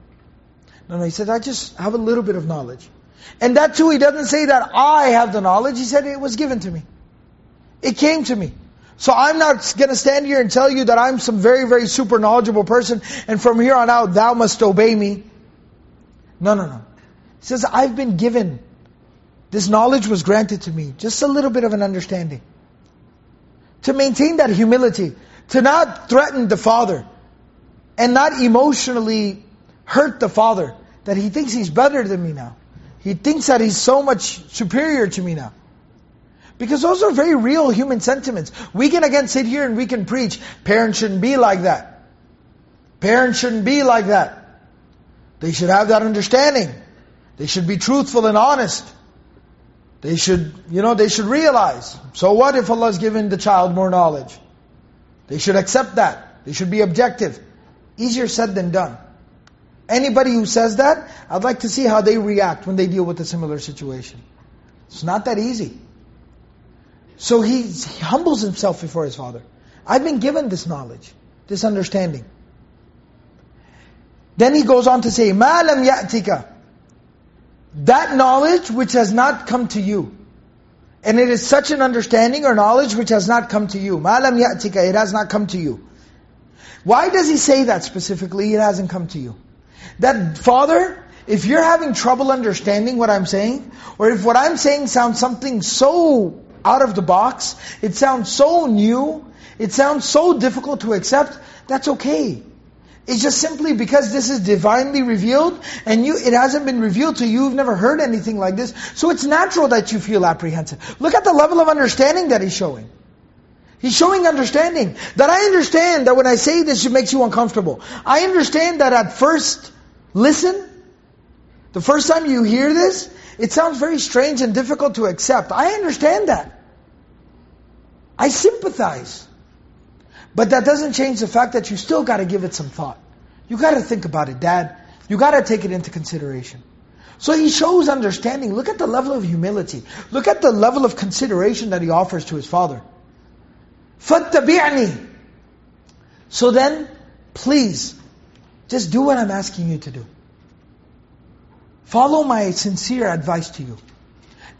No, no, he said, I just have a little bit of knowledge. And that too, he doesn't say that I have the knowledge. He said it was given to me. It came to me. So I'm not going to stand here and tell you that I'm some very, very super knowledgeable person and from here on out thou must obey me. No, no, no. He says, I've been given, this knowledge was granted to me, just a little bit of an understanding. To maintain that humility, to not threaten the father, and not emotionally hurt the father, that he thinks he's better than me now. He thinks that he's so much superior to me now. Because those are very real human sentiments. We can again sit here and we can preach, parents shouldn't be like that. Parents shouldn't be like that. They should have that understanding. They should be truthful and honest. They should, you know, they should realize. So what if Allah's given the child more knowledge? They should accept that. They should be objective. Easier said than done. Anybody who says that, I'd like to see how they react when they deal with a similar situation. It's not that easy. So he, he humbles himself before his father. I've been given this knowledge, this understanding. Then he goes on to say, مَا لَمْ يَأْتِكَ That knowledge which has not come to you. And it is such an understanding or knowledge which has not come to you. مَا لَمْ يَأْتِكَ It has not come to you. Why does he say that specifically? It hasn't come to you. That, Father, if you're having trouble understanding what I'm saying, or if what I'm saying sounds something so out of the box, it sounds so new, it sounds so difficult to accept, that's okay. It's just simply because this is divinely revealed and you it hasn't been revealed to you, you've never heard anything like this. So it's natural that you feel apprehensive. Look at the level of understanding that he's showing. He's showing understanding. That I understand that when I say this, it makes you uncomfortable. I understand that at first listen, the first time you hear this, it sounds very strange and difficult to accept. I understand that. I sympathize. But that doesn't change the fact that you still got to give it some thought. You got to think about it, Dad. You got to take it into consideration. So he shows understanding. Look at the level of humility. Look at the level of consideration that he offers to his father. فَاتَّبِعْنِي So then, please, just do what I'm asking you to do. Follow my sincere advice to you.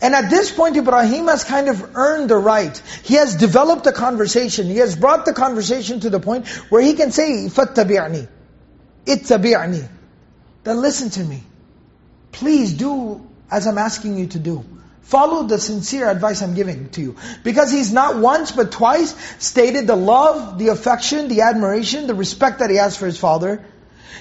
And at this point, Ibrahim has kind of earned the right. He has developed a conversation. He has brought the conversation to the point where he can say, فَاتَّبِعْنِي اتَّبِعْنِي Then listen to me. Please do as I'm asking you to do. Follow the sincere advice I'm giving to you. Because he's not once but twice stated the love, the affection, the admiration, the respect that he has for his father.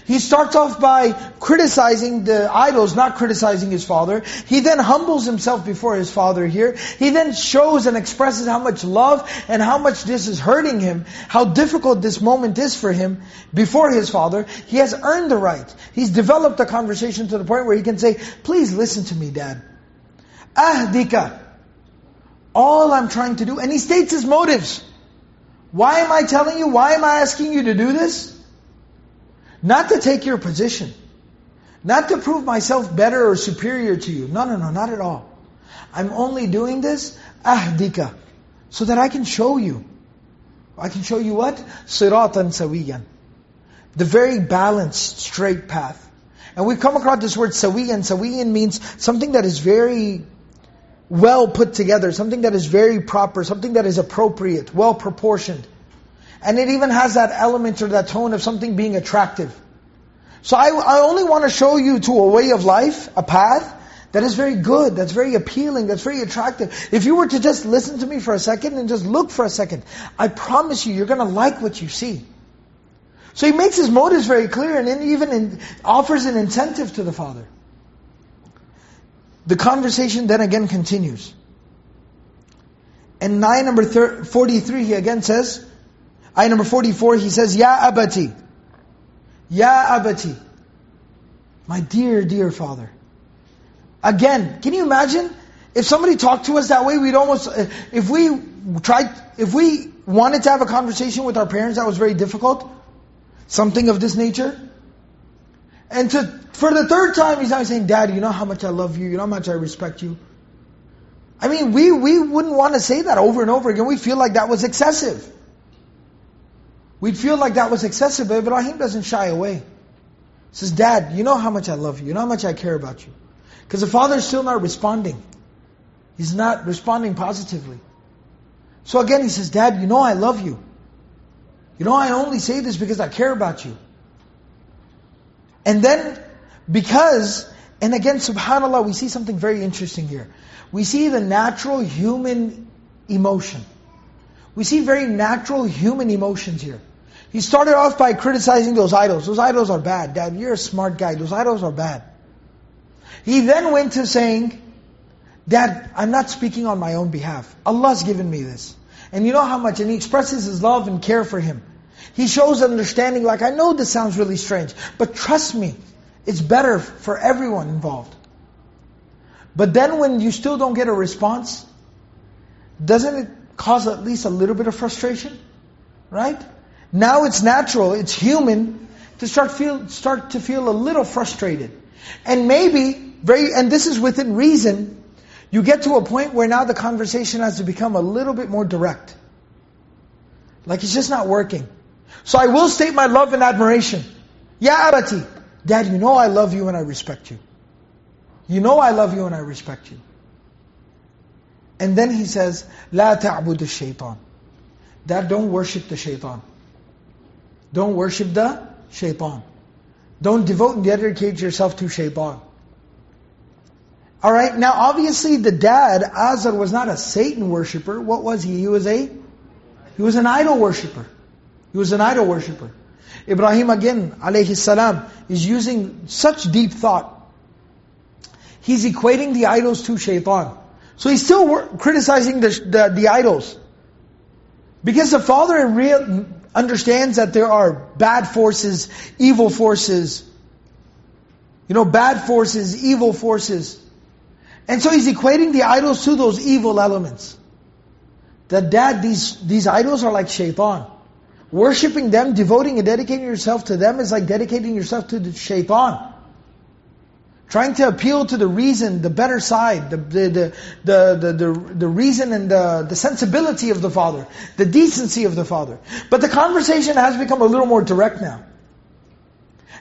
He starts off by criticizing the idols, not criticizing his father. He then humbles himself before his father here. He then shows and expresses how much love and how much this is hurting him, how difficult this moment is for him before his father. He has earned the right. He's developed a conversation to the point where he can say, please listen to me, dad. Ahdika. All I'm trying to do, and he states his motives. Why am I telling you? Why am I asking you to do this? Not to take your position. Not to prove myself better or superior to you. No, no, no, not at all. I'm only doing this, ahdika, so that I can show you. I can show you what? Siratan sawiyan. The very balanced, straight path. And we come across this word sawiyan. Sawiyan means something that is very well put together, something that is very proper, something that is appropriate, well proportioned. And it even has that element or that tone of something being attractive. So I, I only want to show you to a way of life, a path, that is very good, that's very appealing, that's very attractive. If you were to just listen to me for a second and just look for a second, I promise you, you're going to like what you see. So he makes his motives very clear and even in, offers an incentive to the father. The conversation then again continues. And ayah number 43, he again says, ayah number 44, he says, Ya abati, Ya abati, my dear, dear father. Again, can you imagine? If somebody talked to us that way, we'd almost, if we tried, if we wanted to have a conversation with our parents that was very difficult, something of this nature, and to, for the third time, he's now saying, Dad, you know how much I love you, you know how much I respect you. I mean, we, we wouldn't want to say that over and over again. We'd feel like that was excessive. We'd feel like that was excessive, but Ibrahim doesn't shy away. He says, Dad, you know how much I love you, you know how much I care about you. Because the father's still not responding. He's not responding positively. So again he says, Dad, you know I love you. You know I only say this because I care about you. And then, because And again, subhanAllah, we see something very interesting here. We see the natural human emotion. We see very natural human emotions here. He started off by criticizing those idols. Those idols are bad. Dad, you're a smart guy. Those idols are bad. He then went to saying, Dad, I'm not speaking on my own behalf. Allah's given me this. And you know how much, and he expresses his love and care for him. He shows understanding like, I know this sounds really strange, but trust me, it's better for everyone involved. But then when you still don't get a response, doesn't it cause at least a little bit of frustration? Right? Now it's natural, it's human to start feel start to feel a little frustrated. And maybe very and this is within reason, you get to a point where now the conversation has to become a little bit more direct. Like it's just not working. So I will state my love and admiration. Ya abati. Dad, you know I love you and I respect you. You know I love you and I respect you. And then he says, La ta'bud shaitan. Dad, don't worship the shaitan. Don't worship the shaitan. Don't devote and dedicate yourself to shaitan. Alright, now obviously the dad, Azar, was not a Satan worshipper. What was he? He was a, he was an idol worshipper. He was an idol worshipper. Ibrahim again, alayhi salam, is using such deep thought. He's equating the idols to shaitan. So he's still criticizing the, the, the idols. Because the father in real, understands that there are bad forces, evil forces. You know, bad forces, evil forces. And so he's equating the idols to those evil elements. That dad, these, these idols are like shaitan. Worshipping them, devoting and dedicating yourself to them is like dedicating yourself to the shaitan. Trying to appeal to the reason, the better side, the, the, the, the, the, the, reason and the, the sensibility of the father, the decency of the father. But the conversation has become a little more direct now.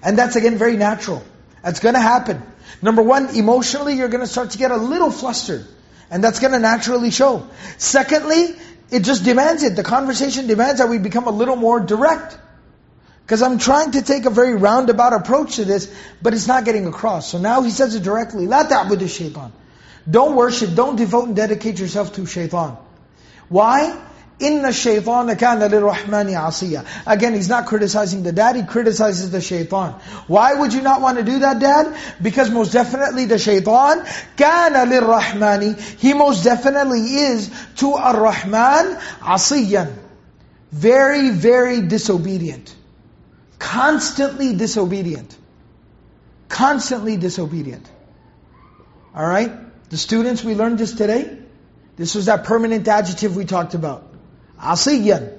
And that's again very natural. That's going to happen. Number one, emotionally you're going to start to get a little flustered. And that's going to naturally show. Secondly, it just demands it. The conversation demands that we become a little more direct. Because I'm trying to take a very roundabout approach to this, but it's not getting across. So now he says it directly, لا تعبد الشيطان. Don't worship, don't devote and dedicate yourself to shaitan. Why? إِنَّ الشَّيْطَانَ كَانَ لِلرَّحْمَنِ عَصِيًّا Again, he's not criticizing the dad, he criticizes the shaitan. Why would you not want to do that, dad? Because most definitely the shaitan, كَانَ لِلرَّحْمَنِ He most definitely is to ar-Rahman عَصِيًّا Very, very disobedient. Constantly disobedient. Constantly disobedient. Alright? The students, we learned this today. This was that permanent adjective we talked about. Asiyan.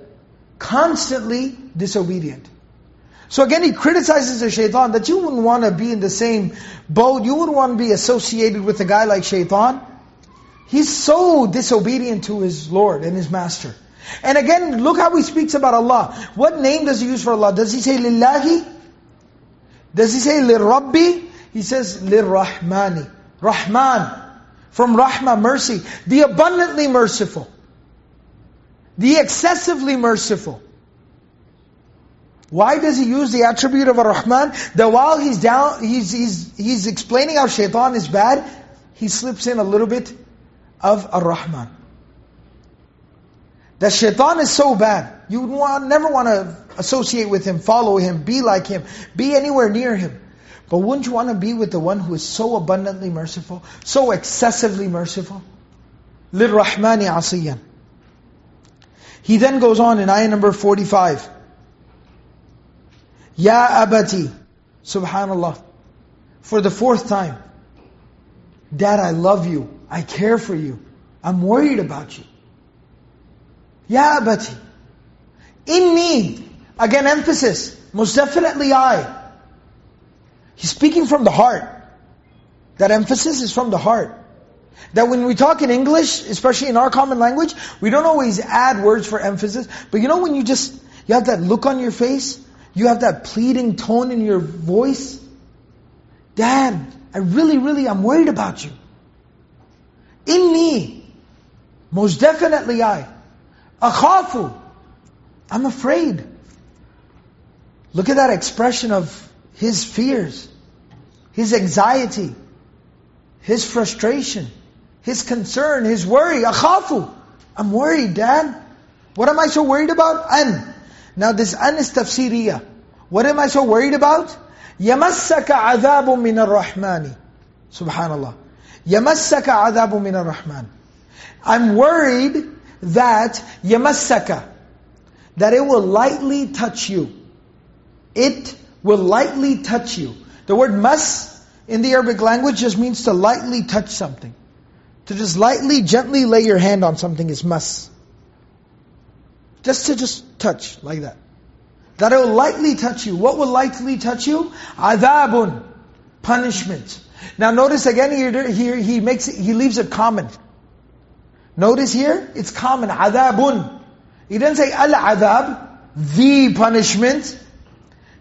Constantly disobedient. So again, he criticizes the shaitan that you wouldn't want to be in the same boat. You wouldn't want to be associated with a guy like shaitan. He's so disobedient to his Lord and his Master. And again, look how he speaks about Allah. What name does he use for Allah? Does he say Lillahi? Does he say Lirrabbi? He says Lirrahmani. Rahman. From Rahma, mercy. The abundantly merciful the excessively merciful. Why does he use the attribute of Ar-Rahman? That while he's down, he's, he's, he's explaining how shaitan is bad, he slips in a little bit of Ar-Rahman. That shaitan is so bad, you would want, never want to associate with him, follow him, be like him, be anywhere near him. But wouldn't you want to be with the one who is so abundantly merciful, so excessively merciful? لِلرَّحْمَنِ عَصِيًّا he then goes on in ayah number 45. Ya abati. Subhanallah. For the fourth time. Dad, I love you. I care for you. I'm worried about you. Ya abati. Inni. Again, emphasis. Most definitely I. He's speaking from the heart. That emphasis is from the heart. That when we talk in English, especially in our common language, we don't always add words for emphasis. But you know when you just, you have that look on your face, you have that pleading tone in your voice. Dad, I really, really, I'm worried about you. Inni, most definitely I. Akhafu, I'm afraid. Look at that expression of his fears, his anxiety. his frustration, his concern, his worry. أخاف. I'm worried, Dad. What am I so worried about? An. Now this an is tafsiriyah. What am I so worried about? يَمَسَّكَ عَذَابٌ مِّنَ الرَّحْمَنِ Subhanallah. يَمَسَّكَ عَذَابٌ مِّنَ الرَّحْمَنِ I'm worried that yamassaka, that it will lightly touch you. It will lightly touch you. The word mas in the Arabic language just means to lightly touch something. To just lightly, gently lay your hand on something is mas. Just to just touch, like that. That it will lightly touch you. What will lightly touch you? Adabun, punishment. Now notice again here, here he makes he leaves a comment. Notice here, it's common, adabun. He didn't say al-adab, the punishment.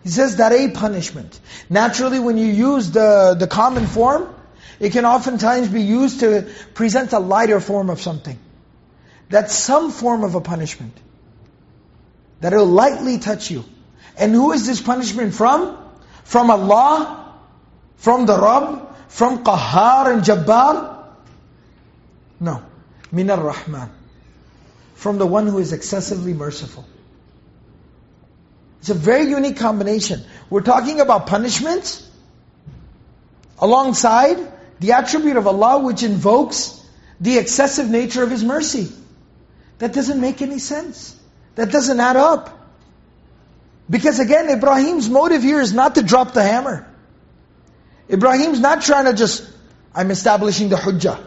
He says that a punishment. Naturally, when you use the, the common form, it can oftentimes be used to present a lighter form of something. That's some form of a punishment. That it will lightly touch you. And who is this punishment from? From Allah? From the Rabb? From Qahar and Jabbar? No. Min ar-Rahman from the one who is excessively merciful. It's a very unique combination. We're talking about punishment alongside the attribute of Allah which invokes the excessive nature of His mercy. That doesn't make any sense. That doesn't add up. Because again, Ibrahim's motive here is not to drop the hammer. Ibrahim's not trying to just, I'm establishing the hujjah.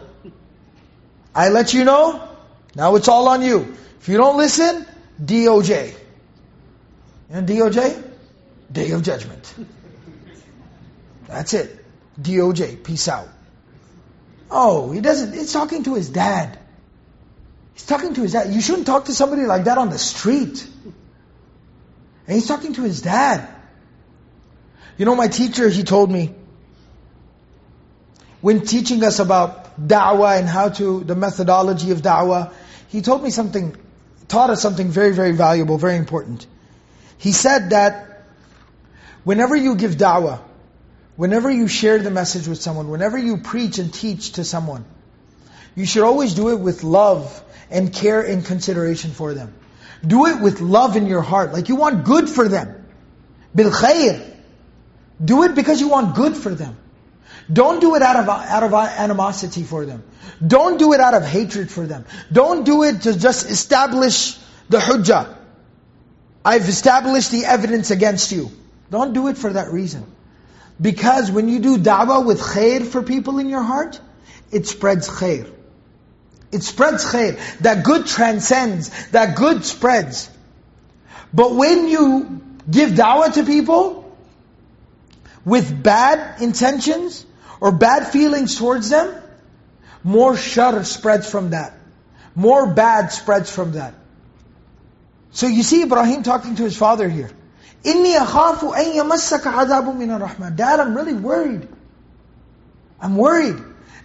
I let you know, now it's all on you. If you don't listen, DOJ. And DOJ? Day of Judgment. That's it. DOJ, peace out. Oh, he doesn't, he's talking to his dad. He's talking to his dad. You shouldn't talk to somebody like that on the street. And he's talking to his dad. You know, my teacher, he told me, when teaching us about da'wah and how to, the methodology of da'wah, he told me something, taught us something very, very valuable, very important. He said that whenever you give da'wah, whenever you share the message with someone, whenever you preach and teach to someone, you should always do it with love and care and consideration for them. Do it with love in your heart, like you want good for them. Bil. Do it because you want good for them. Don't do it out of, out of animosity for them. Don't do it out of hatred for them. Don't do it to just establish the hujjah. I've established the evidence against you. Don't do it for that reason. Because when you do da'wah with khair for people in your heart, it spreads khair. It spreads khair. That good transcends. That good spreads. But when you give da'wah to people with bad intentions, or bad feelings towards them, more shar spreads from that. More bad spreads from that. So you see Ibrahim talking to his father here. إِنِّي أَخَافُ أَن يَمَسَّكَ عَذَابٌ مِّنَ الرَّحْمَنِ Dad, I'm really worried. I'm worried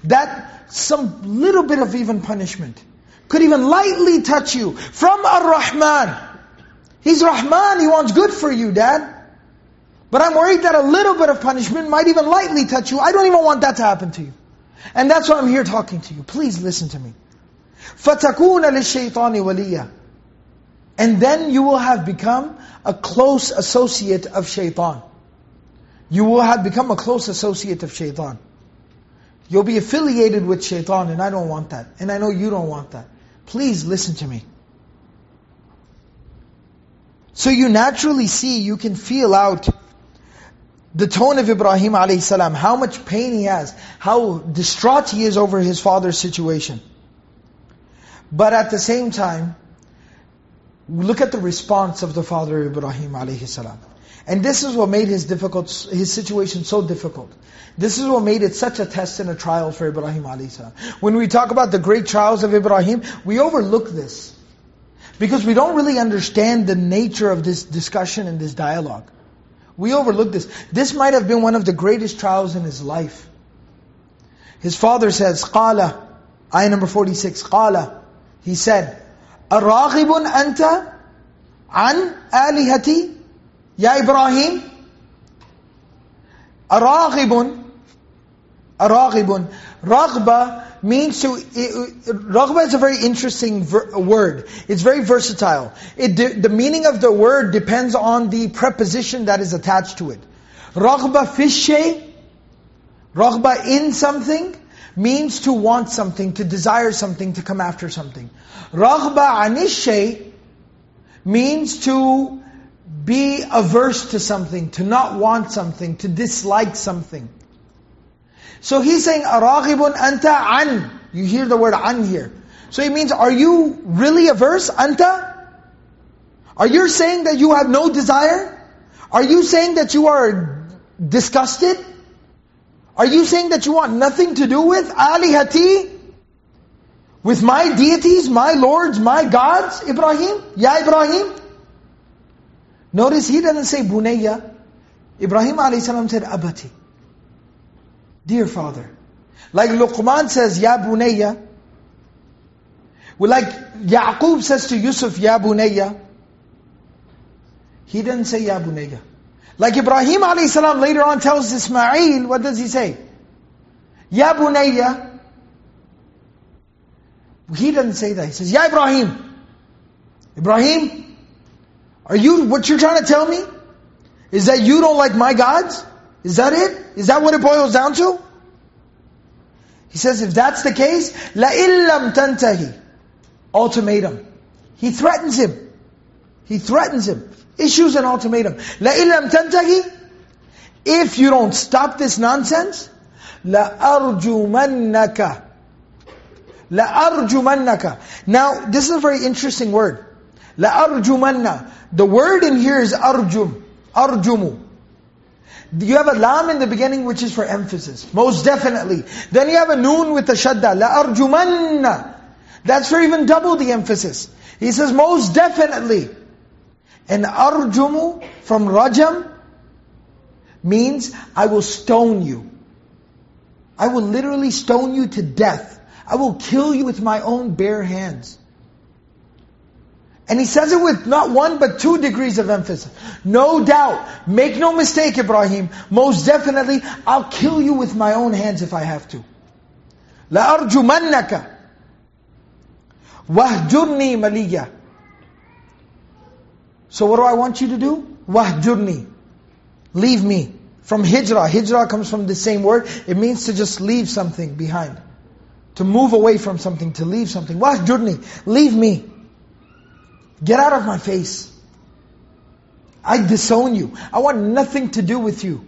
that some little bit of even punishment could even lightly touch you from Ar-Rahman. He's Rahman, He wants good for you, Dad. But I'm worried that a little bit of punishment might even lightly touch you. I don't even want that to happen to you. And that's why I'm here talking to you. Please listen to me. فَتَكُونَ لِلشَّيْطَانِ وَلِيًّا And then you will have become a close associate of shaitan. You will have become a close associate of shaitan. You'll be affiliated with shaitan and I don't want that. And I know you don't want that. Please listen to me. So you naturally see, you can feel out the tone of Ibrahim alayhi how much pain he has, how distraught he is over his father's situation. But at the same time, look at the response of the father Ibrahim alayhi. And this is what made his difficult, his situation so difficult. This is what made it such a test and a trial for Ibrahim alayhi. When we talk about the great trials of Ibrahim, we overlook this. Because we don't really understand the nature of this discussion and this dialogue. We overlook this. This might have been one of the greatest trials in his life. His father says, قَالَ Ayah number 46, قَالَ He said, أَرَاغِبٌ أَنْتَ عَنْ آلِهَتِي Ya Ibrahim, أَرَاغِبٌ Araghibun. Raghba means to, raghba is a very interesting word. It's very versatile. It, the meaning of the word depends on the preposition that is attached to it. Raghba fi shay, raghba in something, means to want something, to desire something, to come after something. Raghba anishay means to be averse to something, to not want something, to dislike something. So he's saying, أَرَاغِبٌ anta an. You hear the word an here. So he means, are you really averse? Anta? Are you saying that you have no desire? Are you saying that you are disgusted? Are you saying that you want nothing to do with alihati? With my deities, my lords, my gods, Ibrahim? Ya Ibrahim? Notice he doesn't say bunayya. Ibrahim a.s. said abati. Dear father. Like Luqman says, Ya bunayya. Like Yaqub says to Yusuf, Ya bunayya. He didn't say Ya bunayya. Like Ibrahim a.s. later on tells Ismail, what does he say? Ya bunayya. He doesn't say that. He says, Ya Ibrahim. Ibrahim, are you, what you're trying to tell me? Is that you don't like my gods? Is that it? Is that what it boils down to? He says, if that's the case, la illam tantahi, ultimatum. He threatens him. He threatens him. Issues an ultimatum. La illam tantahi, if you don't stop this nonsense, la arjumannaka. La arjumannaka. Now, this is a very interesting word. La arjumanna. The word in here is arjum, arjumu. You have a lam in the beginning which is for emphasis, most definitely. Then you have a noon with the shadda, la arjumanna. That's for even double the emphasis. He says most definitely. And arjumu from rajam means I will stone you. I will literally stone you to death. I will kill you with my own bare hands. And he says it with not one but two degrees of emphasis. No doubt, make no mistake Ibrahim, most definitely I'll kill you with my own hands if I have to. لَأَرْجُمَنَّكَ وَهْجُرْنِي مَلِيًّا so what do I want you to do? Wahjurni. Leave me. From hijrah. Hijrah comes from the same word. It means to just leave something behind. To move away from something, to leave something. Wahjurni. Leave me. Get out of my face. I disown you. I want nothing to do with you.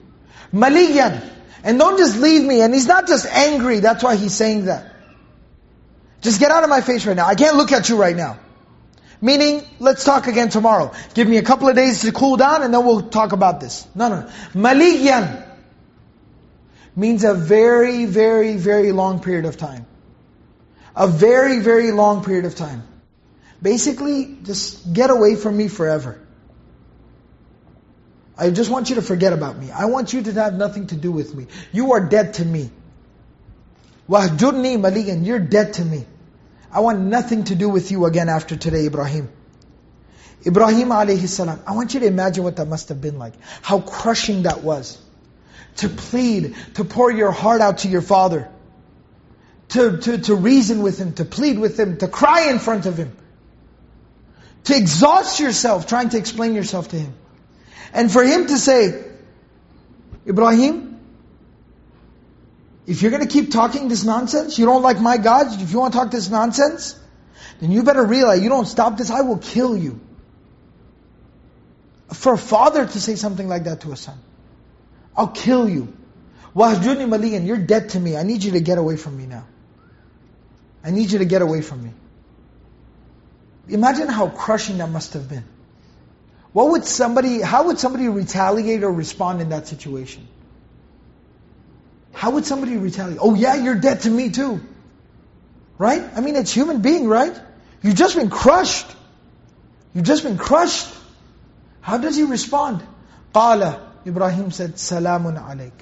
Maliyan. And don't just leave me. And he's not just angry. That's why he's saying that. Just get out of my face right now. I can't look at you right now. Meaning, let's talk again tomorrow. Give me a couple of days to cool down and then we'll talk about this. No, no. Maliyan means a very, very, very long period of time. A very, very long period of time. Basically, just get away from me forever. I just want you to forget about me. I want you to have nothing to do with me. You are dead to me. Wahjurni maliyan, you're dead to me. I want nothing to do with you again after today, Ibrahim. Ibrahim alayhi salam, I want you to imagine what that must have been like. How crushing that was. To plead, to pour your heart out to your father. To, to, to reason with him, to plead with him, to cry in front of him. To exhaust yourself trying to explain yourself to him. And for him to say, Ibrahim, if you're going to keep talking this nonsense, you don't like my God, if you want to talk this nonsense, then you better realize you don't stop this, I will kill you. For a father to say something like that to a son, I'll kill you. Wahjuni maliyan, you're dead to me. I need you to get away from me now. I need you to get away from me. Imagine how crushing that must have been. What would somebody, how would somebody retaliate or respond in that situation? How would somebody retaliate? Oh yeah, you're dead to me too. Right? I mean, it's human being, right? You've just been crushed. You've just been crushed. How does he respond? Qala, Ibrahim said, Salamun alayk.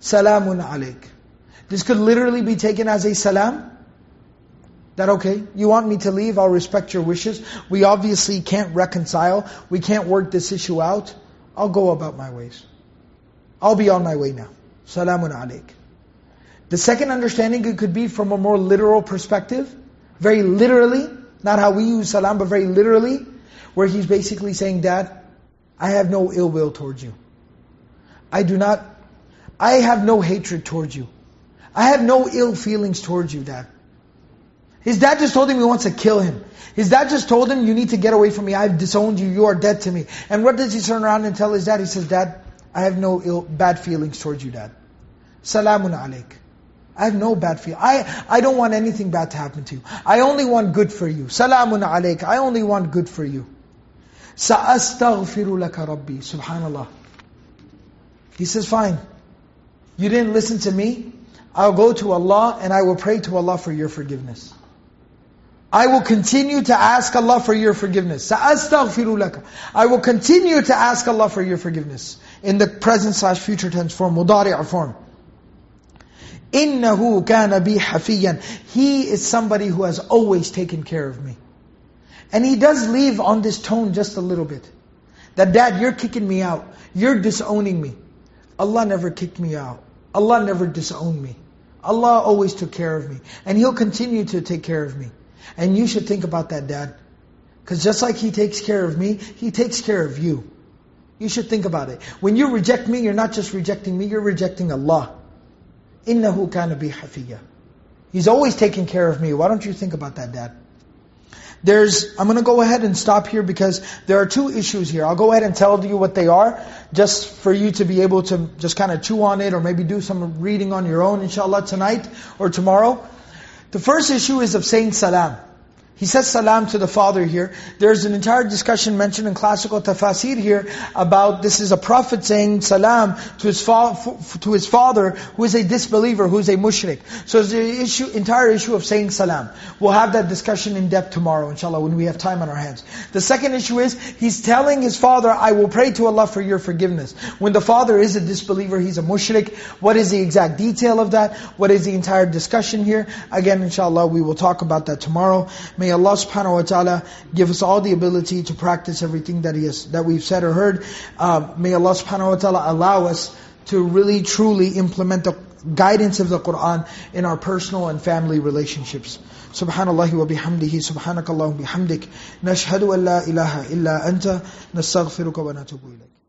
Salamun alayk. This could literally be taken as a salam. That okay, you want me to leave, I'll respect your wishes. We obviously can't reconcile. We can't work this issue out. I'll go about my ways. I'll be on my way now. Salamun alayk. The second understanding it could be from a more literal perspective, very literally, not how we use salam, but very literally, where he's basically saying, Dad, I have no ill will towards you. I do not, I have no hatred towards you. I have no ill feelings towards you, Dad. His dad just told him he wants to kill him. His dad just told him, you need to get away from me. I've disowned you. You are dead to me. And what does he turn around and tell his dad? He says, Dad, I have no ill, bad feelings towards you, Dad. Salamun alaik. I have no bad feelings. I, I don't want anything bad to happen to you. I only want good for you. Salamun alaik. I only want good for you. Sa'astaghfiru laka rabbi. Subhanallah. He says, fine. You didn't listen to me. I'll go to Allah and I will pray to Allah for your forgiveness. I will continue to ask Allah for your forgiveness. سَأَسْتَغْفِرُ لَكَ I will continue to ask Allah for your forgiveness. In the present slash future tense form, mudari' form. إِنَّهُ كَانَ بِي حَفِيًّا He is somebody who has always taken care of me. And he does leave on this tone just a little bit. That dad, you're kicking me out. You're disowning me. Allah never kicked me out. Allah never disowned me. Allah always took care of me. And He'll continue to take care of me. And you should think about that, Dad. Because just like He takes care of me, He takes care of you. You should think about it. When you reject me, you're not just rejecting me, you're rejecting Allah. إِنَّهُ كَانَ بِي حَفِيًّا He's always taking care of me. Why don't you think about that, Dad? There's, I'm going to go ahead and stop here because there are two issues here. I'll go ahead and tell you what they are, just for you to be able to just kind of chew on it or maybe do some reading on your own, inshallah, tonight or tomorrow. The first issue is of saying salam. He says salam to the father here. There's an entire discussion mentioned in classical tafsir here about this is a prophet saying salam to his, to his father who is a disbeliever, who is a mushrik. So it's the issue, entire issue of saying salam. We'll have that discussion in depth tomorrow, inshallah, when we have time on our hands. The second issue is, he's telling his father, I will pray to Allah for your forgiveness. When the father is a disbeliever, he's a mushrik. What is the exact detail of that? What is the entire discussion here? Again, inshallah, we will talk about that tomorrow. May May Allah subhanahu wa ta'ala give us all the ability to practice everything that He has, that we've said or heard. Uh, may Allah subhanahu wa ta'ala allow us to really truly implement the guidance of the Qur'an in our personal and family relationships. Subhanallah wa bihamdihi, subhanakallah wa bihamdik, nashhadu an la ilaha illa anta, nastaghfiruka wa natubu ilayk.